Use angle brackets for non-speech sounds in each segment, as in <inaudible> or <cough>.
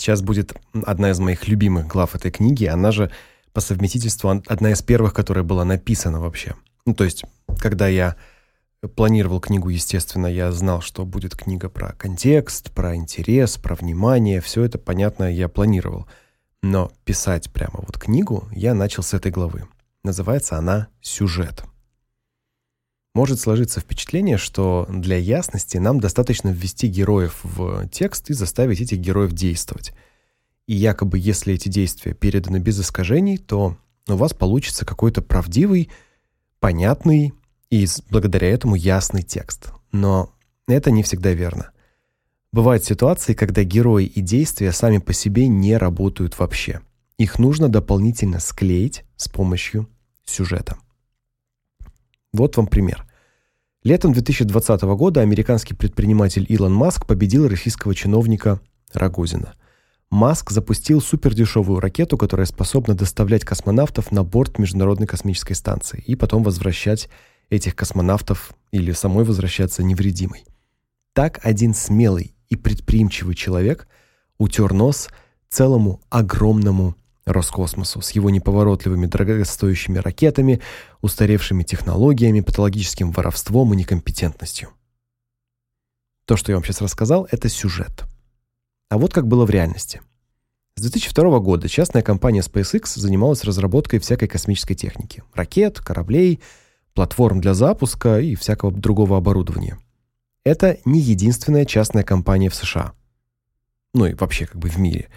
Сейчас будет одна из моих любимых глав этой книги, она же по совместительству одна из первых, которая была написана вообще. Ну, то есть, когда я планировал книгу, естественно, я знал, что будет книга про контекст, про интерес, про внимание, все это понятно, я планировал. Но писать прямо вот книгу я начал с этой главы. Называется она Сюжет. Может сложиться впечатление, что для ясности нам достаточно ввести героев в текст и заставить этих героев действовать. И якобы если эти действия переданы без искажений, то у вас получится какой-то правдивый, понятный и благодаря этому ясный текст. Но это не всегда верно. Бывают ситуации, когда герои и действия сами по себе не работают вообще. Их нужно дополнительно склеить с помощью сюжета. Вот вам пример. Летом 2020 года американский предприниматель Илон Маск победил российского чиновника Рогозина. Маск запустил супердешевую ракету, которая способна доставлять космонавтов на борт Международной космической станции и потом возвращать этих космонавтов или самой возвращаться невредимой. Так один смелый и предприимчивый человек утер нос целому огромному Роскосмосу с его неповоротливыми дорогостоящими ракетами, устаревшими технологиями, патологическим воровством и некомпетентностью. То, что я вам сейчас рассказал, это сюжет. А вот как было в реальности. С 2002 года частная компания SpaceX занималась разработкой всякой космической техники: ракет, кораблей, платформ для запуска и всякого другого оборудования. Это не единственная частная компания в США. Ну и вообще как бы в мире.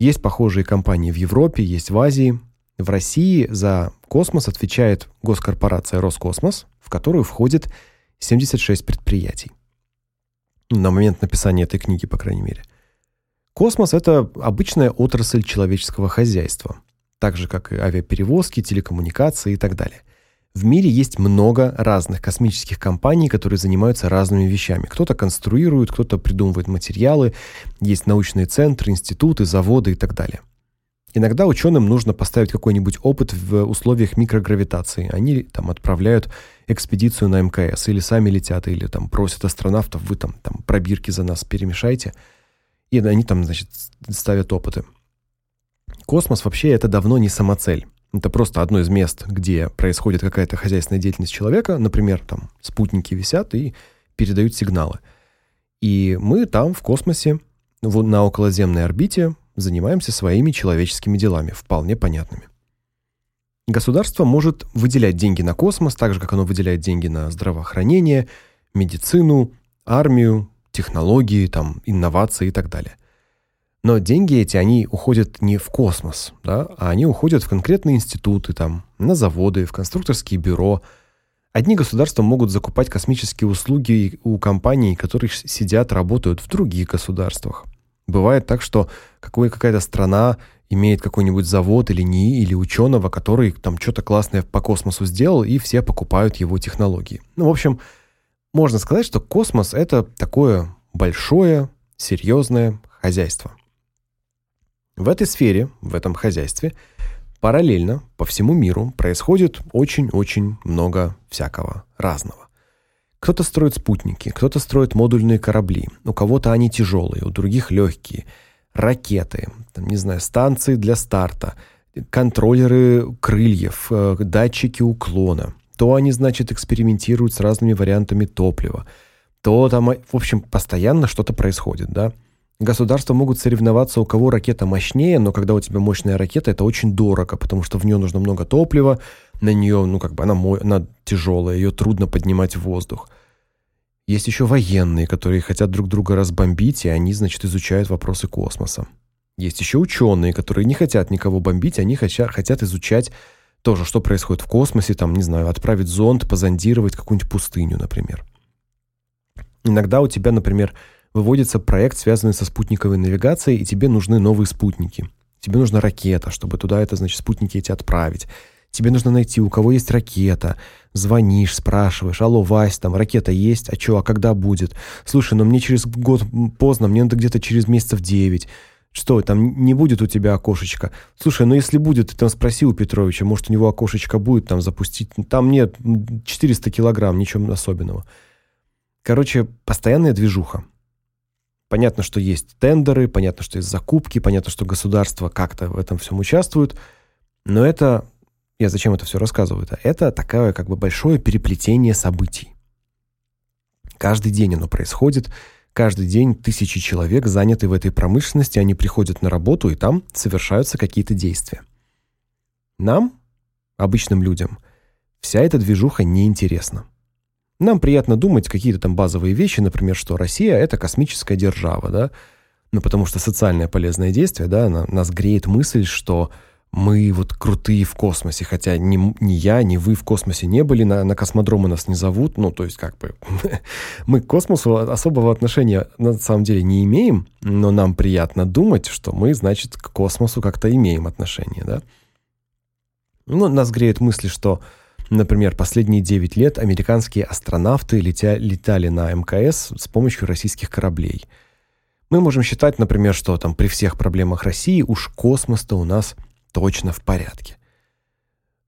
Есть похожие компании в Европе, есть в Азии. В России за космос отвечает госкорпорация Роскосмос, в которую входит 76 предприятий. На момент написания этой книги, по крайней мере. Космос это обычная отрасль человеческого хозяйства, так же как и авиаперевозки, телекоммуникации и так далее. В мире есть много разных космических компаний, которые занимаются разными вещами. Кто-то конструирует, кто-то придумывает материалы, есть научные центры, институты, заводы и так далее. Иногда ученым нужно поставить какой-нибудь опыт в условиях микрогравитации. Они там отправляют экспедицию на МКС или сами летят, или там просят астронавтов, вы там там пробирки за нас перемешайте. И они там, значит, ставят опыты. Космос вообще это давно не самоцель. Это просто одно из мест, где происходит какая-то хозяйственная деятельность человека, например, там спутники висят и передают сигналы. И мы там в космосе, на околоземной орбите занимаемся своими человеческими делами, вполне понятными. Государство может выделять деньги на космос, так же как оно выделяет деньги на здравоохранение, медицину, армию, технологии, там, инновации и так далее. Но деньги эти, они уходят не в космос, да, а они уходят в конкретные институты, там, на заводы, в конструкторские бюро. Одни государства могут закупать космические услуги у компаний, которые сидят, работают в других государствах. Бывает так, что какая-то страна имеет какой-нибудь завод или НИИ, или ученого, который там что-то классное по космосу сделал, и все покупают его технологии. Ну, в общем, можно сказать, что космос это такое большое, серьезное хозяйство. В этой сфере, в этом хозяйстве параллельно по всему миру происходит очень-очень много всякого разного. Кто-то строит спутники, кто-то строит модульные корабли. У кого-то они тяжелые, у других легкие. Ракеты, там, не знаю, станции для старта, контроллеры крыльев, э, датчики уклона. То они, значит, экспериментируют с разными вариантами топлива. То там, в общем, постоянно что-то происходит, да? Государства могут соревноваться, у кого ракета мощнее, но когда у тебя мощная ракета, это очень дорого, потому что в нее нужно много топлива, на нее, ну как бы она она тяжелая, ее трудно поднимать в воздух. Есть еще военные, которые хотят друг друга разбомбить, и они, значит, изучают вопросы космоса. Есть еще ученые, которые не хотят никого бомбить, они хотят хотят изучать тоже, что происходит в космосе, там, не знаю, отправить зонд, позондировать какую-нибудь пустыню, например. Иногда у тебя, например, выводится проект, связанный со спутниковой навигацией, и тебе нужны новые спутники. Тебе нужна ракета, чтобы туда это, значит, спутники эти отправить. Тебе нужно найти, у кого есть ракета. Звонишь, спрашиваешь: "Алло, Вась, там ракета есть? А что, а когда будет? Слушай, ну мне через год поздно, мне надо где-то через месяцев 9. Что, там не будет у тебя окошечко? Слушай, ну если будет, ты там спроси у Петровича, может, у него окошечко будет там запустить. Там нет 400 килограмм, ничего особенного. Короче, постоянная движуха. Понятно, что есть тендеры, понятно, что есть закупки, понятно, что государство как-то в этом всем участвует, но это я зачем это все рассказываю-то? Это такое как бы большое переплетение событий. Каждый день оно происходит, каждый день тысячи человек заняты в этой промышленности, они приходят на работу, и там совершаются какие-то действия. Нам, обычным людям, вся эта движуха неинтересна. Нам приятно думать какие-то там базовые вещи, например, что Россия это космическая держава, да? Ну потому что социальное полезное действие, да, нас греет мысль, что мы вот крутые в космосе, хотя ни, ни я, ни вы в космосе не были, на, на космодромы нас не зовут, ну, то есть как бы <laughs> мы к космосу особого отношения на самом деле не имеем, но нам приятно думать, что мы, значит, к космосу как-то имеем отношение, да? Ну, нас греет мысль, что, например, последние 9 лет американские астронавты летя, летали на МКС с помощью российских кораблей. Мы можем считать, например, что там при всех проблемах России уж космос-то у нас – точно в порядке.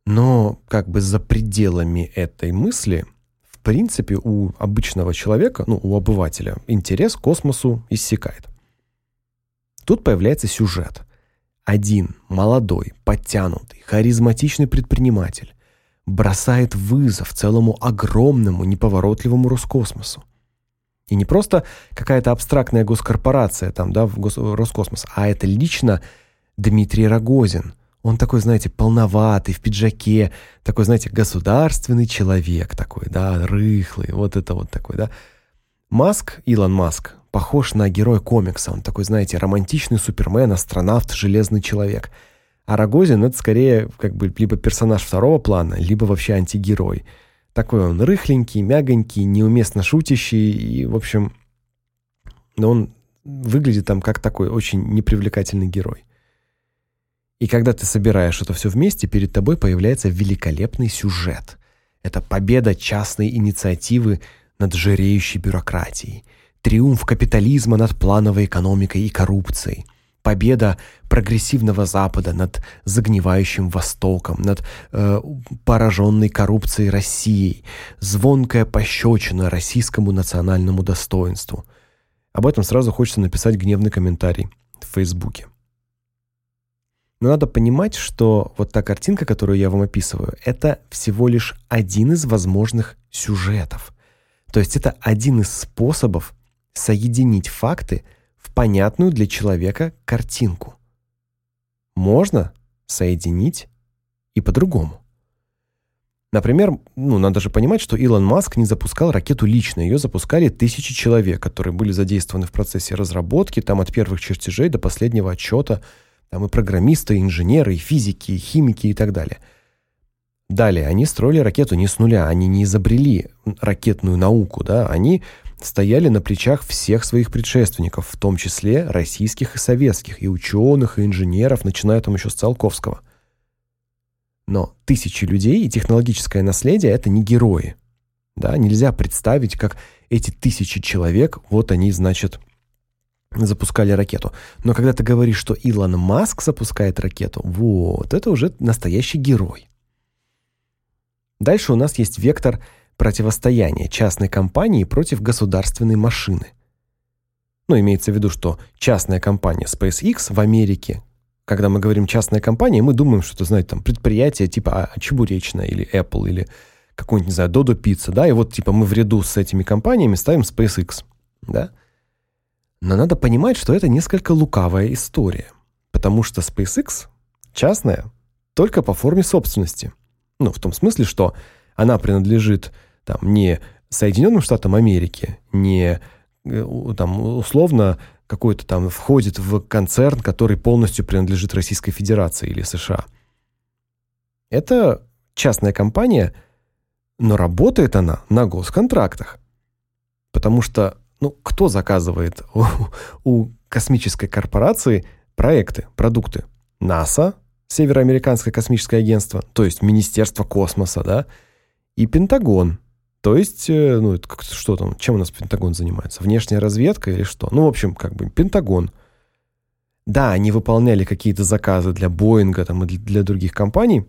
Но как бы за пределами этой мысли, в принципе, у обычного человека, ну, у обывателя, интерес к космосу иссякает. Тут появляется сюжет. Один молодой, подтянутый, харизматичный предприниматель бросает вызов целому огромному, неповоротливому Роскосмосу. И не просто какая-то абстрактная госкорпорация там, да, в Роскосмос, а это лично Дмитрий Рогозин. Он такой, знаете, полноватый, в пиджаке, такой, знаете, государственный человек такой, да, рыхлый, вот это вот такой, да. Маск, Илон Маск, похож на героя комикса. Он такой, знаете, романтичный супермен, астронавт, железный человек. А Рогозин это скорее как бы либо персонаж второго плана, либо вообще антигерой. Такой он рыхленький, мягонький, неуместно шутящий и, в общем, но он выглядит там как такой очень непривлекательный герой. И когда ты собираешь это все вместе, перед тобой появляется великолепный сюжет. Это победа частной инициативы над жиреющей бюрократией, триумф капитализма над плановой экономикой и коррупцией, победа прогрессивного Запада над загнивающим Востоком, над э, пораженной коррупцией Россией, звонкая пощечина российскому национальному достоинству. Об этом сразу хочется написать гневный комментарий в Фейсбуке. Но надо понимать, что вот та картинка, которую я вам описываю, это всего лишь один из возможных сюжетов. То есть это один из способов соединить факты в понятную для человека картинку. Можно соединить и по-другому. Например, ну, надо же понимать, что Илон Маск не запускал ракету лично, ее запускали тысячи человек, которые были задействованы в процессе разработки, там от первых чертежей до последнего отчета – там и программисты, и инженеры, и физики, и химики и так далее. Далее, они строили ракету не с нуля, они не изобрели ракетную науку, да, они стояли на плечах всех своих предшественников, в том числе российских и советских, и ученых, и инженеров, начиная там еще с Циолковского. Но тысячи людей и технологическое наследие это не герои. Да, нельзя представить, как эти тысячи человек, вот они, значит, запускали ракету. Но когда ты говоришь, что Илон Маск запускает ракету, вот, это уже настоящий герой. Дальше у нас есть вектор противостояния частной компании против государственной машины. Ну, имеется в виду, что частная компания SpaceX в Америке, когда мы говорим частная компания, мы думаем, что это, знаете, там предприятие типа а, Чебуречная или Apple или какой-нибудь, не знаю, Dodo Pizza, да, и вот типа мы в ряду с этими компаниями ставим SpaceX, да? Но надо понимать, что это несколько лукавая история, потому что SpaceX частная только по форме собственности. Ну, в том смысле, что она принадлежит там не Соединенным Штатам Америки, не э, там условно какой-то там входит в концерн, который полностью принадлежит Российской Федерации или США. Это частная компания, но работает она на госконтрактах. Потому что ну, кто заказывает у, у космической корпорации проекты, продукты? НАСА, Североамериканское космическое агентство, то есть Министерство космоса, да? И Пентагон. То есть, э, ну, что там, чем у нас Пентагон занимается? Внешняя разведка или что? Ну, в общем, как бы Пентагон. Да, они выполняли какие-то заказы для Боинга там и для других компаний,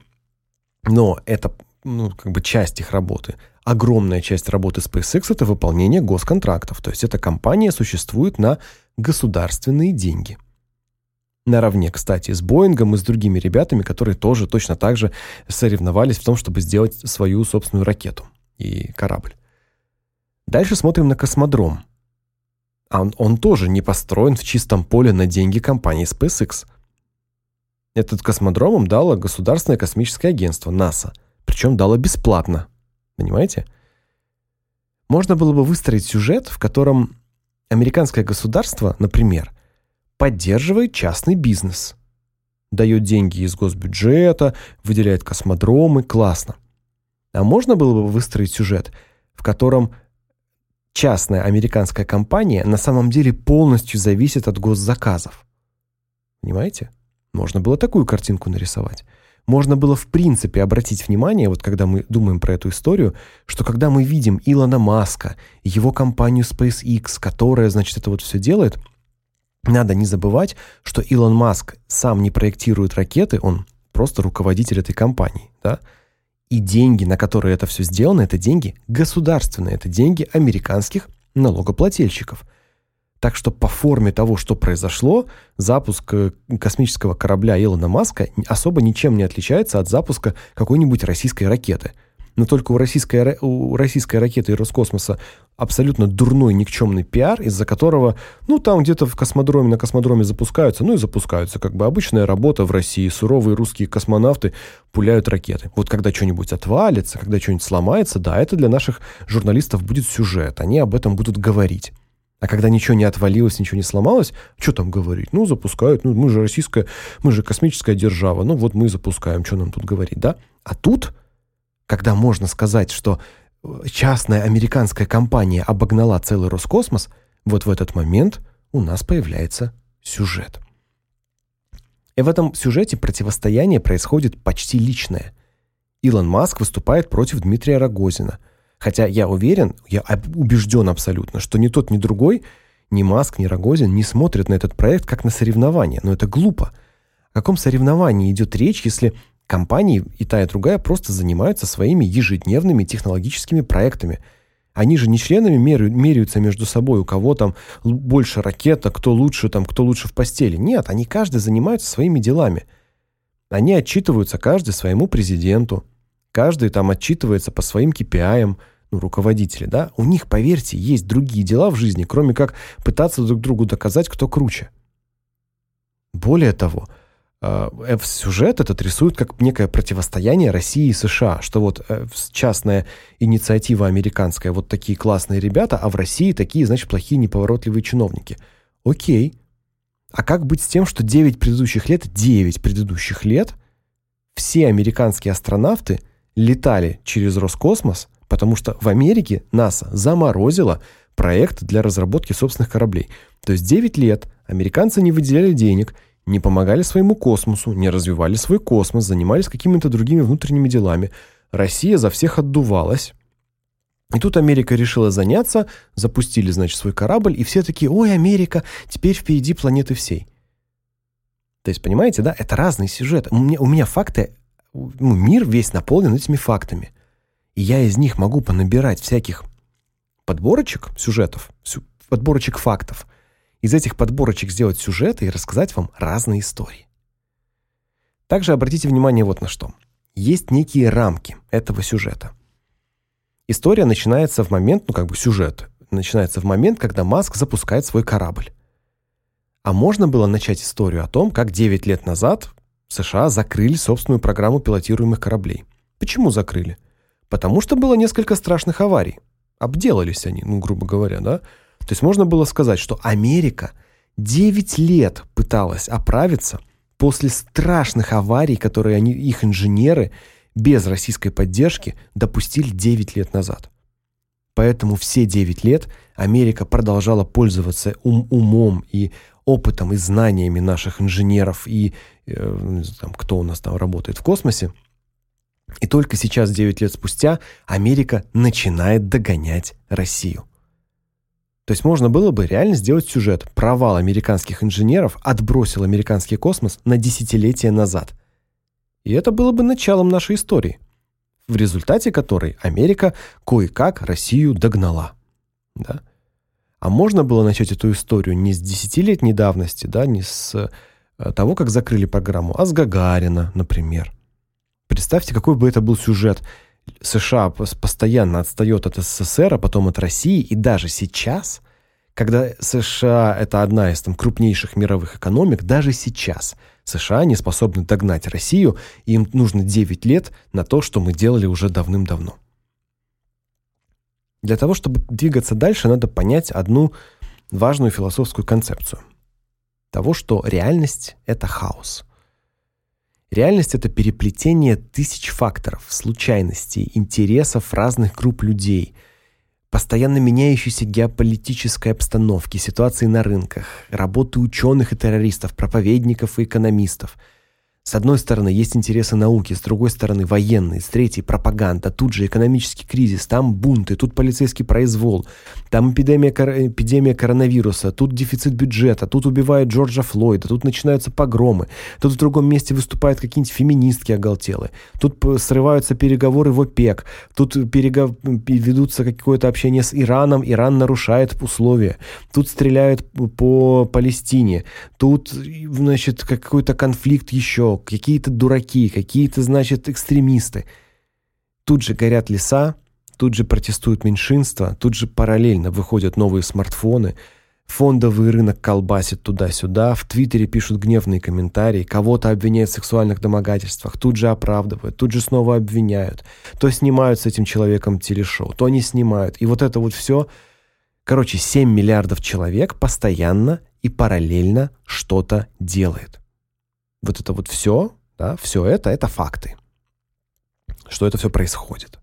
но это ну, как бы часть их работы. Огромная часть работы SpaceX это выполнение госконтрактов. То есть эта компания существует на государственные деньги. Наравне, кстати, с Боингом и с другими ребятами, которые тоже точно так же соревновались в том, чтобы сделать свою собственную ракету и корабль. Дальше смотрим на космодром. Он, он тоже не построен в чистом поле на деньги компании SpaceX. Этот космодром им дало Государственное космическое агентство НАСА, причем дало бесплатно. Понимаете? Можно было бы выстроить сюжет, в котором американское государство, например, поддерживает частный бизнес. Дает деньги из госбюджета, выделяет космодромы, классно. А можно было бы выстроить сюжет, в котором частная американская компания на самом деле полностью зависит от госзаказов. Понимаете? Можно было такую картинку нарисовать. Можно было в принципе обратить внимание, вот когда мы думаем про эту историю, что когда мы видим Илона Маска, его компанию SpaceX, которая, значит, это вот все делает, надо не забывать, что Илон Маск сам не проектирует ракеты, он просто руководитель этой компании, да? И деньги, на которые это все сделано, это деньги государственные, это деньги американских налогоплательщиков. Так что по форме того, что произошло, запуск э, космического корабля Илона Маска особо ничем не отличается от запуска какой-нибудь российской ракеты. Но только у российской у российской ракеты и Роскосмоса абсолютно дурной никчемный пиар, из-за которого, ну, там где-то в космодроме, на космодроме запускаются, ну и запускаются, как бы обычная работа в России, суровые русские космонавты пуляют ракеты. Вот когда что-нибудь отвалится, когда что-нибудь сломается, да, это для наших журналистов будет сюжет, они об этом будут говорить. А когда ничего не отвалилось, ничего не сломалось, что там говорить? Ну, запускают, ну, мы же российская, мы же космическая держава, ну, вот мы запускаем, что нам тут говорить, да? А тут, когда можно сказать, что э, частная американская компания обогнала целый Роскосмос, вот в этот момент у нас появляется сюжет. И в этом сюжете противостояние происходит почти личное. Илон Маск выступает против Дмитрия Рогозина – Хотя я уверен, я убежден абсолютно, что ни тот, ни другой, ни Маск, ни Рогозин не смотрят на этот проект как на соревнование. Но это глупо. О каком соревновании идет речь, если компании и та, и другая просто занимаются своими ежедневными технологическими проектами? Они же не членами меряются между собой, у кого там больше ракета, кто лучше там, кто лучше в постели. Нет, они каждый занимаются своими делами. Они отчитываются каждый своему президенту. Каждый там отчитывается по своим KPI, ну, руководители, да, у них, поверьте, есть другие дела в жизни, кроме как пытаться друг другу доказать, кто круче. Более того, э, сюжет этот рисует как некое противостояние России и США, что вот э, частная инициатива американская, вот такие классные ребята, а в России такие, значит, плохие неповоротливые чиновники. О'кей. А как быть с тем, что 9 предыдущих лет, 9 предыдущих лет все американские астронавты летали через Роскосмос потому что в Америке НАСА заморозила проект для разработки собственных кораблей. То есть 9 лет американцы не выделяли денег, не помогали своему космосу, не развивали свой космос, занимались какими-то другими внутренними делами. Россия за всех отдувалась. И тут Америка решила заняться, запустили, значит, свой корабль, и все такие: "Ой, Америка, теперь впереди планеты всей". То есть, понимаете, да, это разный сюжет. У меня у меня факты, ну, мир весь наполнен этими фактами и я из них могу понабирать всяких подборочек сюжетов, подборочек фактов. Из этих подборочек сделать сюжеты и рассказать вам разные истории. Также обратите внимание вот на что. Есть некие рамки этого сюжета. История начинается в момент, ну как бы сюжет, начинается в момент, когда Маск запускает свой корабль. А можно было начать историю о том, как 9 лет назад США закрыли собственную программу пилотируемых кораблей. Почему закрыли? Потому что было несколько страшных аварий. Обделались они, ну, грубо говоря, да? То есть можно было сказать, что Америка 9 лет пыталась оправиться после страшных аварий, которые они их инженеры без российской поддержки допустили 9 лет назад. Поэтому все 9 лет Америка продолжала пользоваться ум умом и опытом и знаниями наших инженеров и э, там кто у нас там работает в космосе и только сейчас, 9 лет спустя, Америка начинает догонять Россию. То есть можно было бы реально сделать сюжет. Провал американских инженеров отбросил американский космос на десятилетия назад. И это было бы началом нашей истории. в результате которой Америка кое-как Россию догнала. Да? А можно было начать эту историю не с десятилетней давности, да, не с э, того, как закрыли программу, а с Гагарина, например. Представьте, какой бы это был сюжет. США постоянно отстает от СССР, а потом от России, и даже сейчас, когда США это одна из там крупнейших мировых экономик, даже сейчас США не способны догнать Россию, и им нужно 9 лет на то, что мы делали уже давным-давно. Для того, чтобы двигаться дальше, надо понять одну важную философскую концепцию. Того, что реальность это хаос. Реальность это переплетение тысяч факторов, случайностей, интересов разных групп людей, постоянно меняющейся геополитической обстановки, ситуации на рынках, работы ученых и террористов, проповедников и экономистов – с одной стороны, есть интересы науки, с другой стороны, военные, с третьей пропаганда, тут же экономический кризис, там бунты, тут полицейский произвол, там эпидемия эпидемия коронавируса, тут дефицит бюджета, тут убивают Джорджа Флойда, тут начинаются погромы, тут в другом месте выступают какие-нибудь феминистки оголтелые, тут срываются переговоры в ОПЕК, тут перегов... ведутся какое-то общение с Ираном, Иран нарушает условия, тут стреляют по Палестине, тут, значит, какой-то конфликт еще какие-то дураки, какие-то, значит, экстремисты. Тут же горят леса, тут же протестуют меньшинства, тут же параллельно выходят новые смартфоны, фондовый рынок колбасит туда-сюда, в Твиттере пишут гневные комментарии, кого-то обвиняют в сексуальных домогательствах, тут же оправдывают, тут же снова обвиняют, то снимают с этим человеком телешоу, то не снимают. И вот это вот все, короче, 7 миллиардов человек постоянно и параллельно что-то делает вот это вот все, да, все это это факты. Что это все происходит.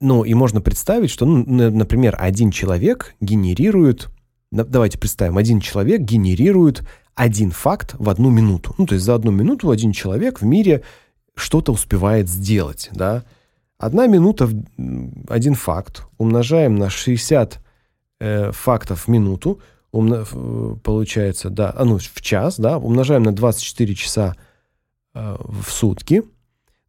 Ну, и можно представить, что, ну, например, один человек генерирует, давайте представим, один человек генерирует один факт в одну минуту. Ну, то есть за одну минуту один человек в мире что-то успевает сделать, да? Одна минута один факт умножаем на 60 э, фактов в минуту, умно, получается, да, а ну в час, да, умножаем на 24 часа э, в сутки.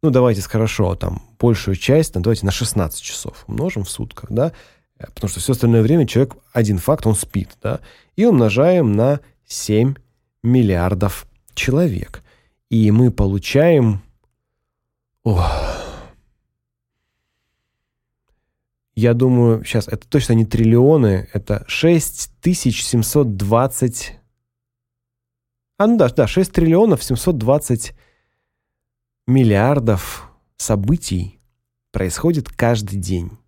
Ну, давайте хорошо, там большую часть, ну, давайте на 16 часов умножим в сутках, да? Э, потому что все остальное время человек один факт, он спит, да? И умножаем на 7 миллиардов человек. И мы получаем Ох, я думаю, сейчас это точно не триллионы, это 6720 А ну да, да, 6 триллионов 720 миллиардов событий происходит каждый день.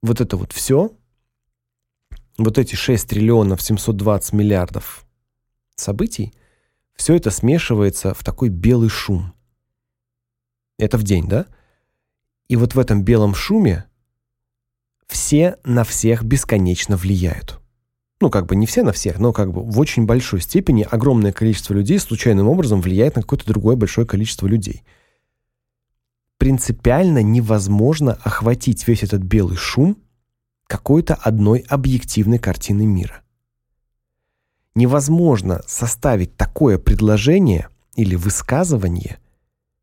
Вот это вот все, вот эти 6 триллионов 720 миллиардов событий, все это смешивается в такой белый шум. Это в день, да? И вот в этом белом шуме все на всех бесконечно влияют. Ну, как бы не все на всех, но как бы в очень большой степени огромное количество людей случайным образом влияет на какое-то другое большое количество людей. Принципиально невозможно охватить весь этот белый шум какой-то одной объективной картины мира. Невозможно составить такое предложение или высказывание,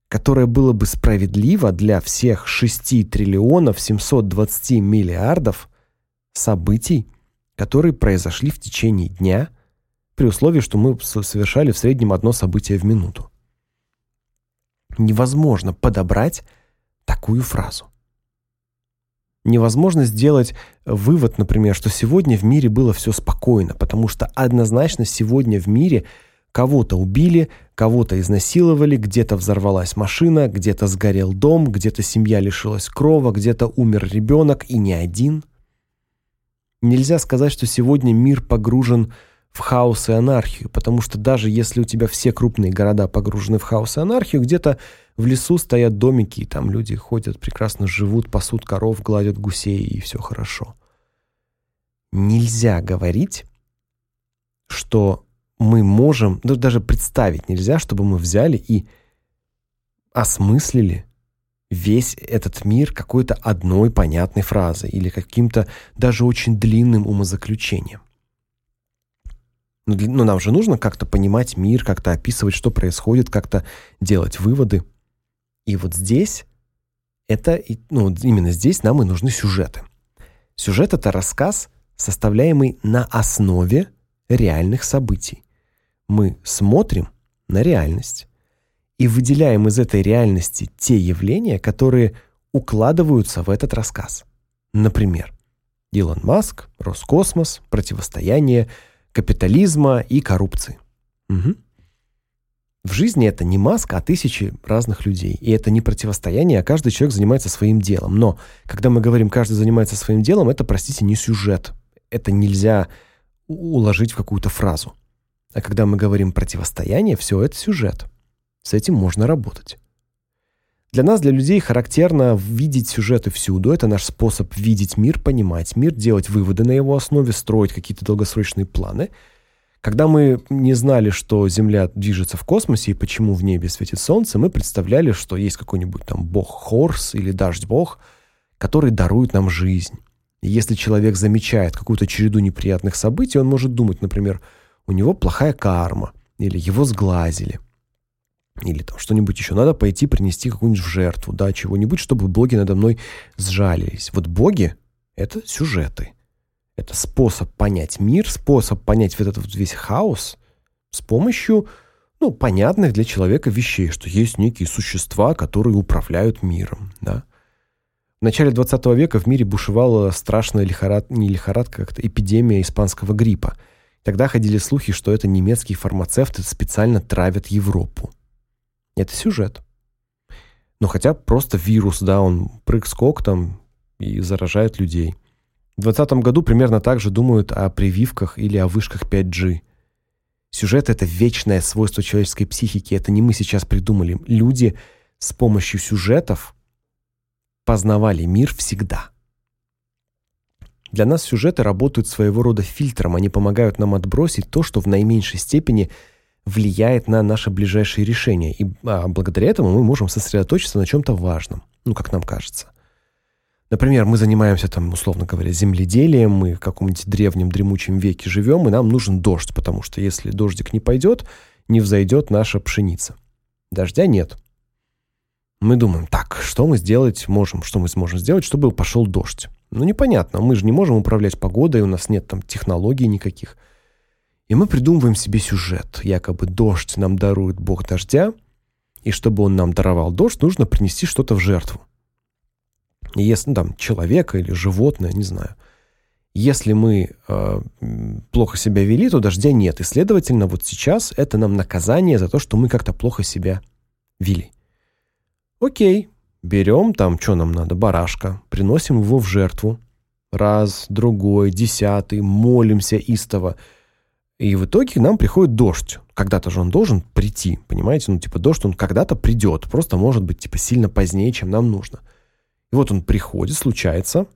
которое было бы справедливо для всех 6 триллионов 720 миллиардов событий, которые произошли в течение дня, при условии, что мы совершали в среднем одно событие в минуту. Невозможно подобрать такую фразу. Невозможно сделать вывод, например, что сегодня в мире было все спокойно, потому что однозначно сегодня в мире – Кого-то убили, кого-то изнасиловали, где-то взорвалась машина, где-то сгорел дом, где-то семья лишилась крова, где-то умер ребенок и не один. Нельзя сказать, что сегодня мир погружен в хаос и анархию, потому что даже если у тебя все крупные города погружены в хаос и анархию, где-то в лесу стоят домики, и там люди ходят, прекрасно живут, пасут коров, гладят гусей, и все хорошо. Нельзя говорить, что мы можем, ну, даже представить нельзя, чтобы мы взяли и осмыслили весь этот мир какой-то одной понятной фразой или каким-то даже очень длинным умозаключением. Но, ну, но нам же нужно как-то понимать мир, как-то описывать, что происходит, как-то делать выводы. И вот здесь это ну, именно здесь нам и нужны сюжеты. Сюжет это рассказ, составляемый на основе реальных событий. Мы смотрим на реальность и выделяем из этой реальности те явления, которые укладываются в этот рассказ. Например, Илон Маск, Роскосмос, противостояние капитализма и коррупции. Угу. В жизни это не Маск, а тысячи разных людей. И это не противостояние, а каждый человек занимается своим делом. Но когда мы говорим каждый занимается своим делом, это, простите, не сюжет. Это нельзя уложить в какую-то фразу. А когда мы говорим противостояние, все это сюжет. С этим можно работать. Для нас, для людей, характерно видеть сюжеты всюду. Это наш способ видеть мир, понимать мир, делать выводы на его основе, строить какие-то долгосрочные планы. Когда мы не знали, что Земля движется в космосе и почему в небе светит солнце, мы представляли, что есть какой-нибудь там бог Хорс или дождь-бог, который дарует нам жизнь. И если человек замечает какую-то череду неприятных событий, он может думать, например, у него плохая карма или его сглазили или там что-нибудь еще. Надо пойти принести какую-нибудь жертву, да, чего-нибудь, чтобы боги надо мной сжалились. Вот боги это сюжеты. Это способ понять мир, способ понять вот этот вот весь хаос с помощью, ну, понятных для человека вещей, что есть некие существа, которые управляют миром, да. В начале 20 века в мире бушевала страшная лихорадка, не лихорадка, как-то эпидемия испанского гриппа. Тогда ходили слухи, что это немецкие фармацевты специально травят Европу. Это сюжет. Но хотя просто вирус, да, он прыг-скок там и заражает людей. В 2020 году примерно так же думают о прививках или о вышках 5G. Сюжет это вечное свойство человеческой психики, это не мы сейчас придумали. Люди с помощью сюжетов познавали мир всегда. Для нас сюжеты работают своего рода фильтром, они помогают нам отбросить то, что в наименьшей степени влияет на наши ближайшие решения. И а, благодаря этому мы можем сосредоточиться на чем то важном, ну, как нам кажется. Например, мы занимаемся там, условно говоря, земледелием, мы в каком-нибудь древнем дремучем веке живем, и нам нужен дождь, потому что если дождик не пойдет, не взойдет наша пшеница. Дождя нет. Мы думаем: "Так, что мы сделать можем? Что мы сможем сделать, чтобы пошел дождь?" Ну непонятно, мы же не можем управлять погодой, у нас нет там технологий никаких. И мы придумываем себе сюжет. Якобы дождь нам дарует бог дождя, и чтобы он нам даровал дождь, нужно принести что-то в жертву. Если ну, там человека или животное, не знаю. Если мы э, плохо себя вели, то дождя нет. И следовательно, вот сейчас это нам наказание за то, что мы как-то плохо себя вели. О'кей. Берем там, что нам надо, барашка, приносим его в жертву. Раз, другой, десятый, молимся истово. И в итоге нам приходит дождь. Когда-то же он должен прийти, понимаете? Ну, типа дождь, он когда-то придет, просто может быть типа сильно позднее, чем нам нужно. И вот он приходит, случается.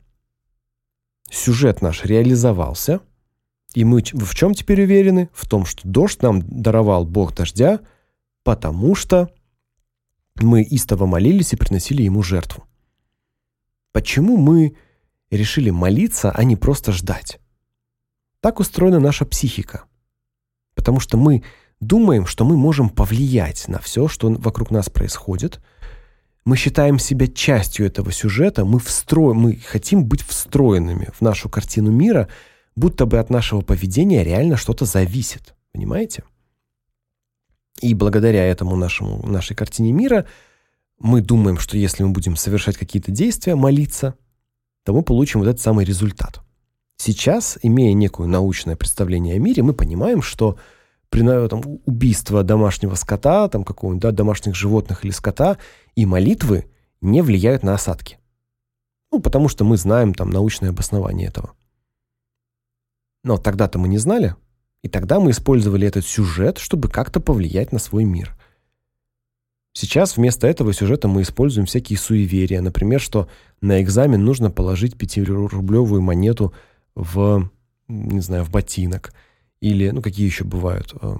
Сюжет наш реализовался. И мы в чем теперь уверены? В том, что дождь нам даровал Бог дождя, потому что мы истово молились и приносили ему жертву. Почему мы решили молиться, а не просто ждать? Так устроена наша психика потому что мы думаем, что мы можем повлиять на все, что вокруг нас происходит. Мы считаем себя частью этого сюжета, мы встроим, мы хотим быть встроенными в нашу картину мира, будто бы от нашего поведения реально что-то зависит, понимаете? И благодаря этому нашему нашей картине мира мы думаем, что если мы будем совершать какие-то действия, молиться, то мы получим вот этот самый результат. Сейчас, имея некое научное представление о мире, мы понимаем, что при там убийство домашнего скота, там какого-нибудь, да, домашних животных или скота и молитвы не влияют на осадки. Ну, потому что мы знаем там научное обоснование этого. Но тогда-то мы не знали, и тогда мы использовали этот сюжет, чтобы как-то повлиять на свой мир. Сейчас вместо этого сюжета мы используем всякие суеверия, например, что на экзамен нужно положить 5-рублевую монету в, не знаю, в ботинок. Или, ну, какие еще бывают? Э,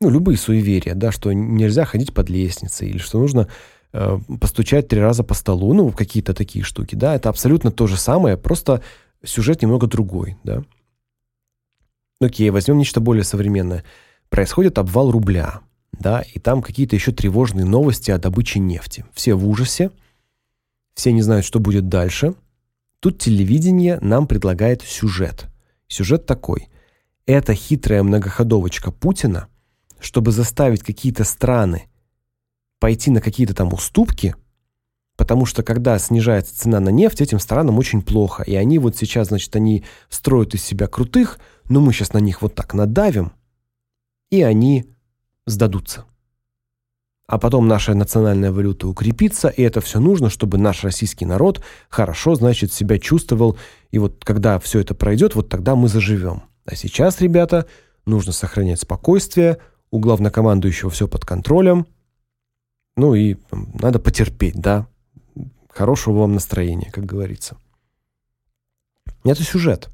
ну, любые суеверия, да, что нельзя ходить под лестницей, или что нужно э, постучать три раза по столу, ну, какие-то такие штуки, да, это абсолютно то же самое, просто сюжет немного другой, да. Окей, возьмем нечто более современное. Происходит обвал рубля. да, и там какие-то еще тревожные новости о добыче нефти. Все в ужасе. Все не знают, что будет дальше. Тут телевидение нам предлагает сюжет. Сюжет такой: это хитрая многоходовочка Путина, чтобы заставить какие-то страны пойти на какие-то там уступки, потому что когда снижается цена на нефть, этим странам очень плохо, и они вот сейчас, значит, они строят из себя крутых, но мы сейчас на них вот так надавим, и они сдадутся. А потом наша национальная валюта укрепится, и это все нужно, чтобы наш российский народ хорошо, значит, себя чувствовал, и вот когда все это пройдет, вот тогда мы заживем. А сейчас, ребята, нужно сохранять спокойствие, у главнокомандующего все под контролем. Ну и надо потерпеть, да? Хорошего вам настроения, как говорится. Это сюжет.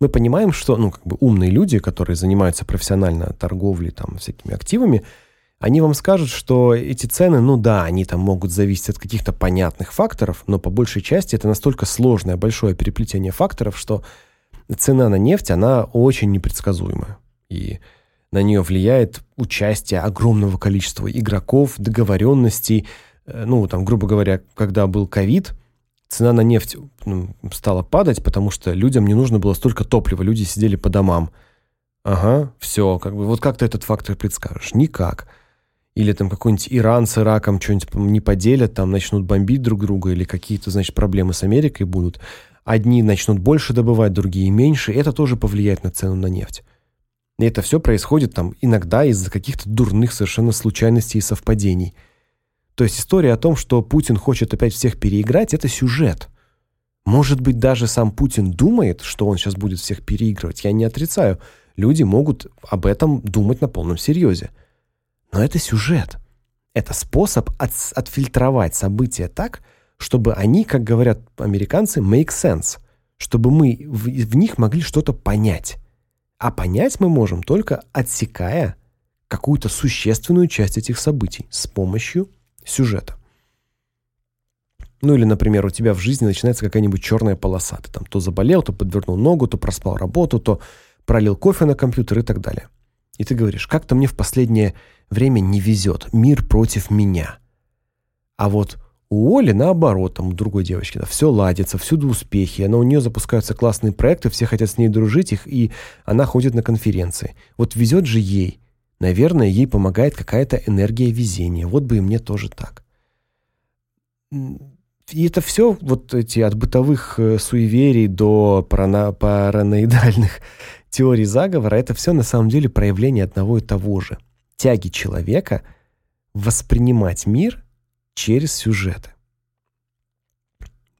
Мы понимаем, что, ну, как бы умные люди, которые занимаются профессионально торговлей там всякими активами, они вам скажут, что эти цены, ну да, они там могут зависеть от каких-то понятных факторов, но по большей части это настолько сложное большое переплетение факторов, что цена на нефть, она очень непредсказуемая. И на нее влияет участие огромного количества игроков, договоренностей. Э, ну, там, грубо говоря, когда был ковид, цена на нефть ну, стала падать, потому что людям не нужно было столько топлива, люди сидели по домам. Ага, все, как бы вот как ты этот фактор предскажешь? Никак. Или там какой-нибудь Иран с Ираком что-нибудь не поделят, там начнут бомбить друг друга или какие-то, значит, проблемы с Америкой будут. Одни начнут больше добывать, другие меньше, это тоже повлияет на цену на нефть. И это все происходит там иногда из-за каких-то дурных совершенно случайностей и совпадений. То есть история о том, что Путин хочет опять всех переиграть это сюжет. Может быть, даже сам Путин думает, что он сейчас будет всех переигрывать. Я не отрицаю. Люди могут об этом думать на полном серьезе. Но это сюжет. Это способ от, отфильтровать события так, чтобы они, как говорят американцы, make sense, чтобы мы в, в них могли что-то понять. А понять мы можем только отсекая какую-то существенную часть этих событий с помощью сюжета. Ну или, например, у тебя в жизни начинается какая-нибудь черная полоса. Ты там то заболел, то подвернул ногу, то проспал работу, то пролил кофе на компьютер и так далее. И ты говоришь: "Как-то мне в последнее время не везет. Мир против меня". А вот у Оли наоборот, там у другой девочки, да, все ладится, всюду успехи, она у нее запускаются классные проекты, все хотят с ней дружить, их и она ходит на конференции. Вот везет же ей. Наверное, ей помогает какая-то энергия везения. Вот бы и мне тоже так. И это все вот эти от бытовых э, суеверий до парано параноидальных <laughs> теорий заговора, это все на самом деле проявление одного и того же тяги человека воспринимать мир через сюжеты.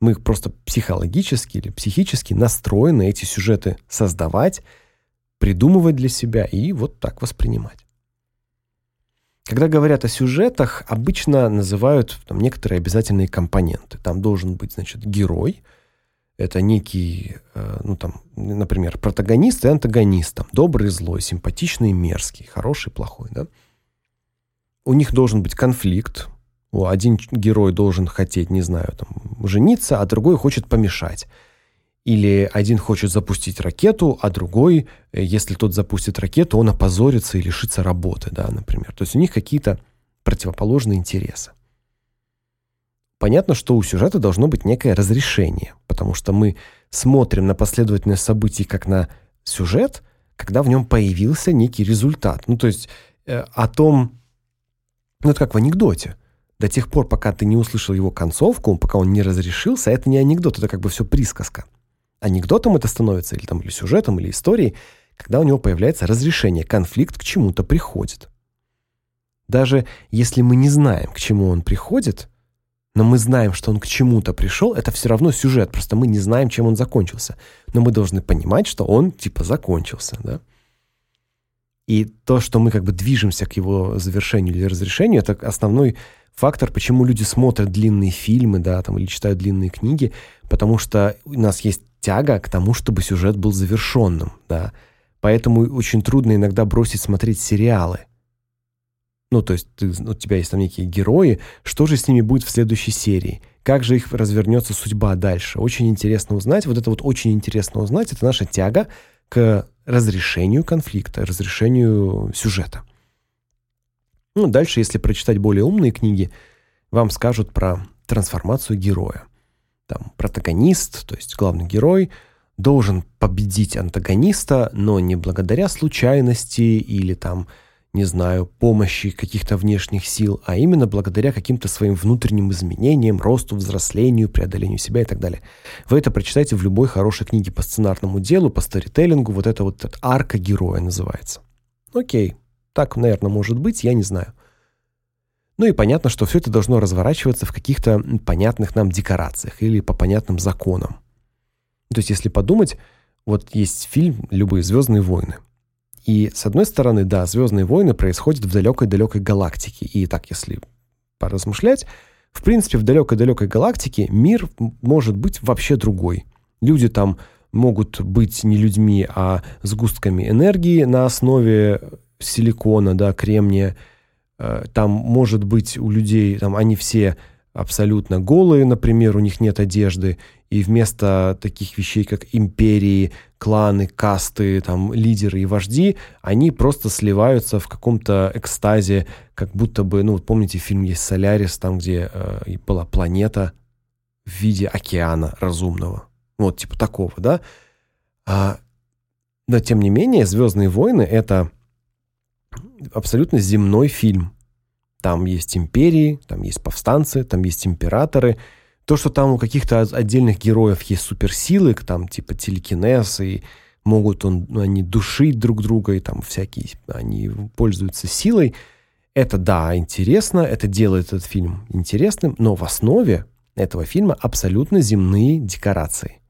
Мы просто психологически или психически настроены эти сюжеты создавать, придумывать для себя и вот так воспринимать. Когда говорят о сюжетах, обычно называют там некоторые обязательные компоненты. Там должен быть, значит, герой. Это некий, э, ну там, например, протагонист и антагонист, там добрый, злой, симпатичный, мерзкий, хороший, плохой, да? У них должен быть конфликт, один герой должен хотеть, не знаю, там, жениться, а другой хочет помешать. Или один хочет запустить ракету, а другой, э, если тот запустит ракету, он опозорится и лишится работы, да, например. То есть у них какие-то противоположные интересы. Понятно, что у сюжета должно быть некое разрешение, потому что мы смотрим на последовательность событий как на сюжет, когда в нем появился некий результат. Ну, то есть э, о том, ну это как в анекдоте до тех пор, пока ты не услышал его концовку, пока он не разрешился, это не анекдот, это как бы все присказка. Анекдотом это становится или там или сюжетом, или историей, когда у него появляется разрешение, конфликт к чему-то приходит. Даже если мы не знаем, к чему он приходит, но мы знаем, что он к чему-то пришел, это все равно сюжет, просто мы не знаем, чем он закончился. Но мы должны понимать, что он типа закончился, да? И то, что мы как бы движемся к его завершению или разрешению, это основной фактор, почему люди смотрят длинные фильмы, да, там или читают длинные книги, потому что у нас есть тяга к тому, чтобы сюжет был завершенным, да. Поэтому очень трудно иногда бросить смотреть сериалы. Ну, то есть ты, у тебя есть там некие герои, что же с ними будет в следующей серии? Как же их развернется судьба дальше? Очень интересно узнать. Вот это вот очень интересно узнать. Это наша тяга к разрешению конфликта, разрешению сюжета. Ну, дальше, если прочитать более умные книги, вам скажут про трансформацию героя. Там протагонист, то есть главный герой, должен победить антагониста, но не благодаря случайности или там не знаю, помощи каких-то внешних сил, а именно благодаря каким-то своим внутренним изменениям, росту, взрослению, преодолению себя и так далее. Вы это прочитаете в любой хорошей книге по сценарному делу, по сторителлингу, вот это вот арка героя называется. Окей, так, наверное, может быть, я не знаю. Ну и понятно, что все это должно разворачиваться в каких-то понятных нам декорациях или по понятным законам. То есть, если подумать, вот есть фильм «Любые звездные войны». И с одной стороны, да, Звездные войны происходят в далекой-далекой галактике. И так, если поразмышлять, в принципе, в далекой-далекой галактике мир может быть вообще другой. Люди там могут быть не людьми, а сгустками энергии на основе силикона, да, кремния. Э, там может быть у людей, там они все абсолютно голые, например, у них нет одежды, и вместо таких вещей, как империи, кланы, касты, там лидеры и вожди, они просто сливаются в каком-то экстазе, как будто бы, ну, помните, фильм есть Солярис, там где э, была планета в виде океана разумного. Вот типа такого, да? А но тем не менее, Звездные войны это абсолютно земной фильм. Там есть империи, там есть повстанцы, там есть императоры. То, что там у каких-то отдельных героев есть суперсилы, там типа телекинез и могут он, ну, они душить друг друга и там всякие, они пользуются силой. Это да, интересно, это делает этот фильм интересным, но в основе этого фильма абсолютно земные декорации.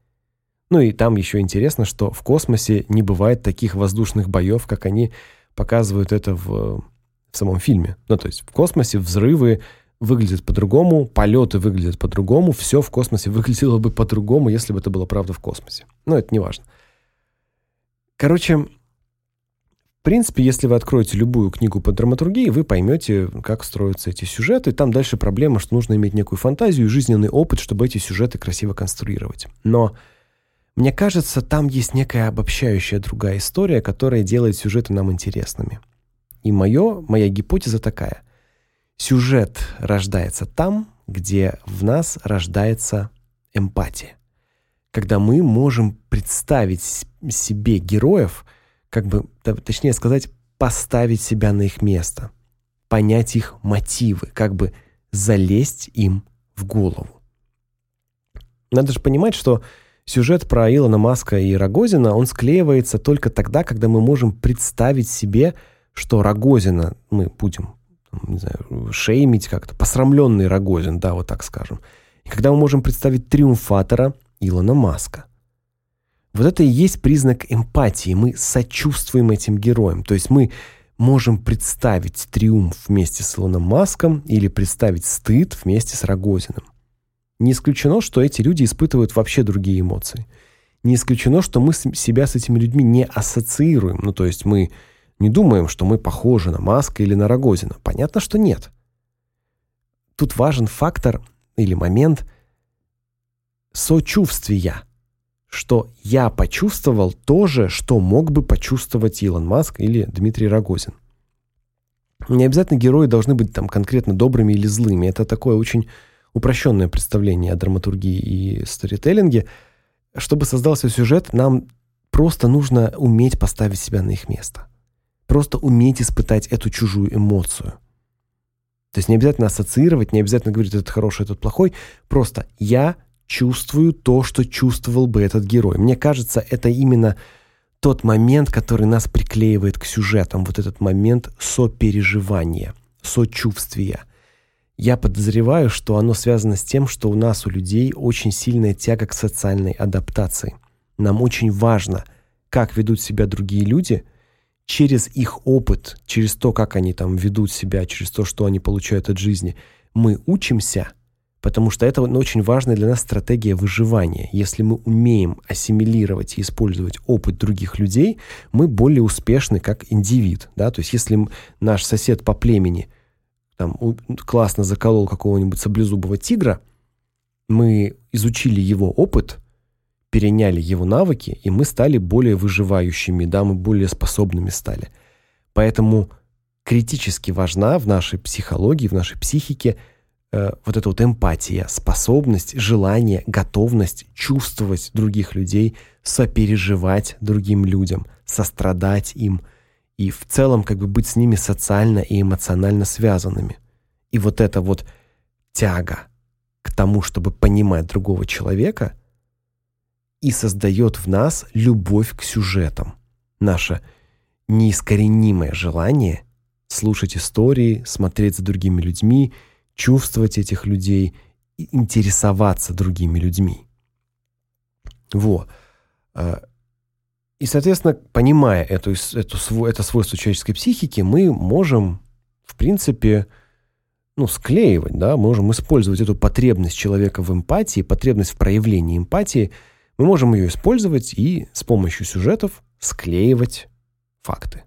Ну и там еще интересно, что в космосе не бывает таких воздушных боев, как они показывают это в в самом фильме. Ну, то есть в космосе взрывы выглядят по-другому, полеты выглядят по-другому, все в космосе выглядело бы по-другому, если бы это было правда в космосе. Но это не важно. Короче, в принципе, если вы откроете любую книгу по драматургии, вы поймете, как строятся эти сюжеты. Там дальше проблема, что нужно иметь некую фантазию и жизненный опыт, чтобы эти сюжеты красиво конструировать. Но мне кажется, там есть некая обобщающая другая история, которая делает сюжеты нам интересными. И моё, моя гипотеза такая. Сюжет рождается там, где в нас рождается эмпатия. Когда мы можем представить себе героев, как бы, точнее сказать, поставить себя на их место, понять их мотивы, как бы залезть им в голову. Надо же понимать, что сюжет про Илона Маска и Рогозина, он склеивается только тогда, когда мы можем представить себе что Рогозина мы будем, не знаю, шеймить как-то, посрамленный Рогозин, да, вот так скажем. И когда мы можем представить триумфатора Илона Маска. Вот это и есть признак эмпатии. Мы сочувствуем этим героям. То есть мы можем представить триумф вместе с Илоном Маском или представить стыд вместе с Рогозиным. Не исключено, что эти люди испытывают вообще другие эмоции. Не исключено, что мы себя с этими людьми не ассоциируем. Ну, то есть мы не думаем, что мы похожи на Маска или на Рогозина. Понятно, что нет. Тут важен фактор или момент сочувствия, что я почувствовал то же, что мог бы почувствовать Илон Маск или Дмитрий Рогозин. Не обязательно герои должны быть там конкретно добрыми или злыми. Это такое очень упрощенное представление о драматургии и сторителлинге. Чтобы создался сюжет, нам просто нужно уметь поставить себя на их место. Просто уметь испытать эту чужую эмоцию. То есть не обязательно ассоциировать, не обязательно говорить этот хороший, этот плохой, просто я чувствую то, что чувствовал бы этот герой. Мне кажется, это именно тот момент, который нас приклеивает к сюжетам, вот этот момент сопереживания, сочувствия. Я подозреваю, что оно связано с тем, что у нас у людей очень сильная тяга к социальной адаптации. Нам очень важно, как ведут себя другие люди, через их опыт, через то, как они там ведут себя, через то, что они получают от жизни, мы учимся, потому что это ну, очень важная для нас стратегия выживания. Если мы умеем ассимилировать и использовать опыт других людей, мы более успешны как индивид, да? То есть если наш сосед по племени там классно заколол какого-нибудь саблезубого тигра, мы изучили его опыт, переняли его навыки, и мы стали более выживающими, да, мы более способными стали. Поэтому критически важна в нашей психологии, в нашей психике э, вот эта вот эмпатия, способность, желание, готовность чувствовать других людей, сопереживать другим людям, сострадать им и в целом как бы быть с ними социально и эмоционально связанными. И вот эта вот тяга к тому, чтобы понимать другого человека, и создает в нас любовь к сюжетам. Наше неискоренимое желание слушать истории, смотреть за другими людьми, чувствовать этих людей, интересоваться другими людьми. Вот. А, и, соответственно, понимая эту эту это свойство человеческой психики, мы можем, в принципе, ну, склеивать, да, можем использовать эту потребность человека в эмпатии, потребность в проявлении эмпатии, мы можем ее использовать и с помощью сюжетов склеивать факты.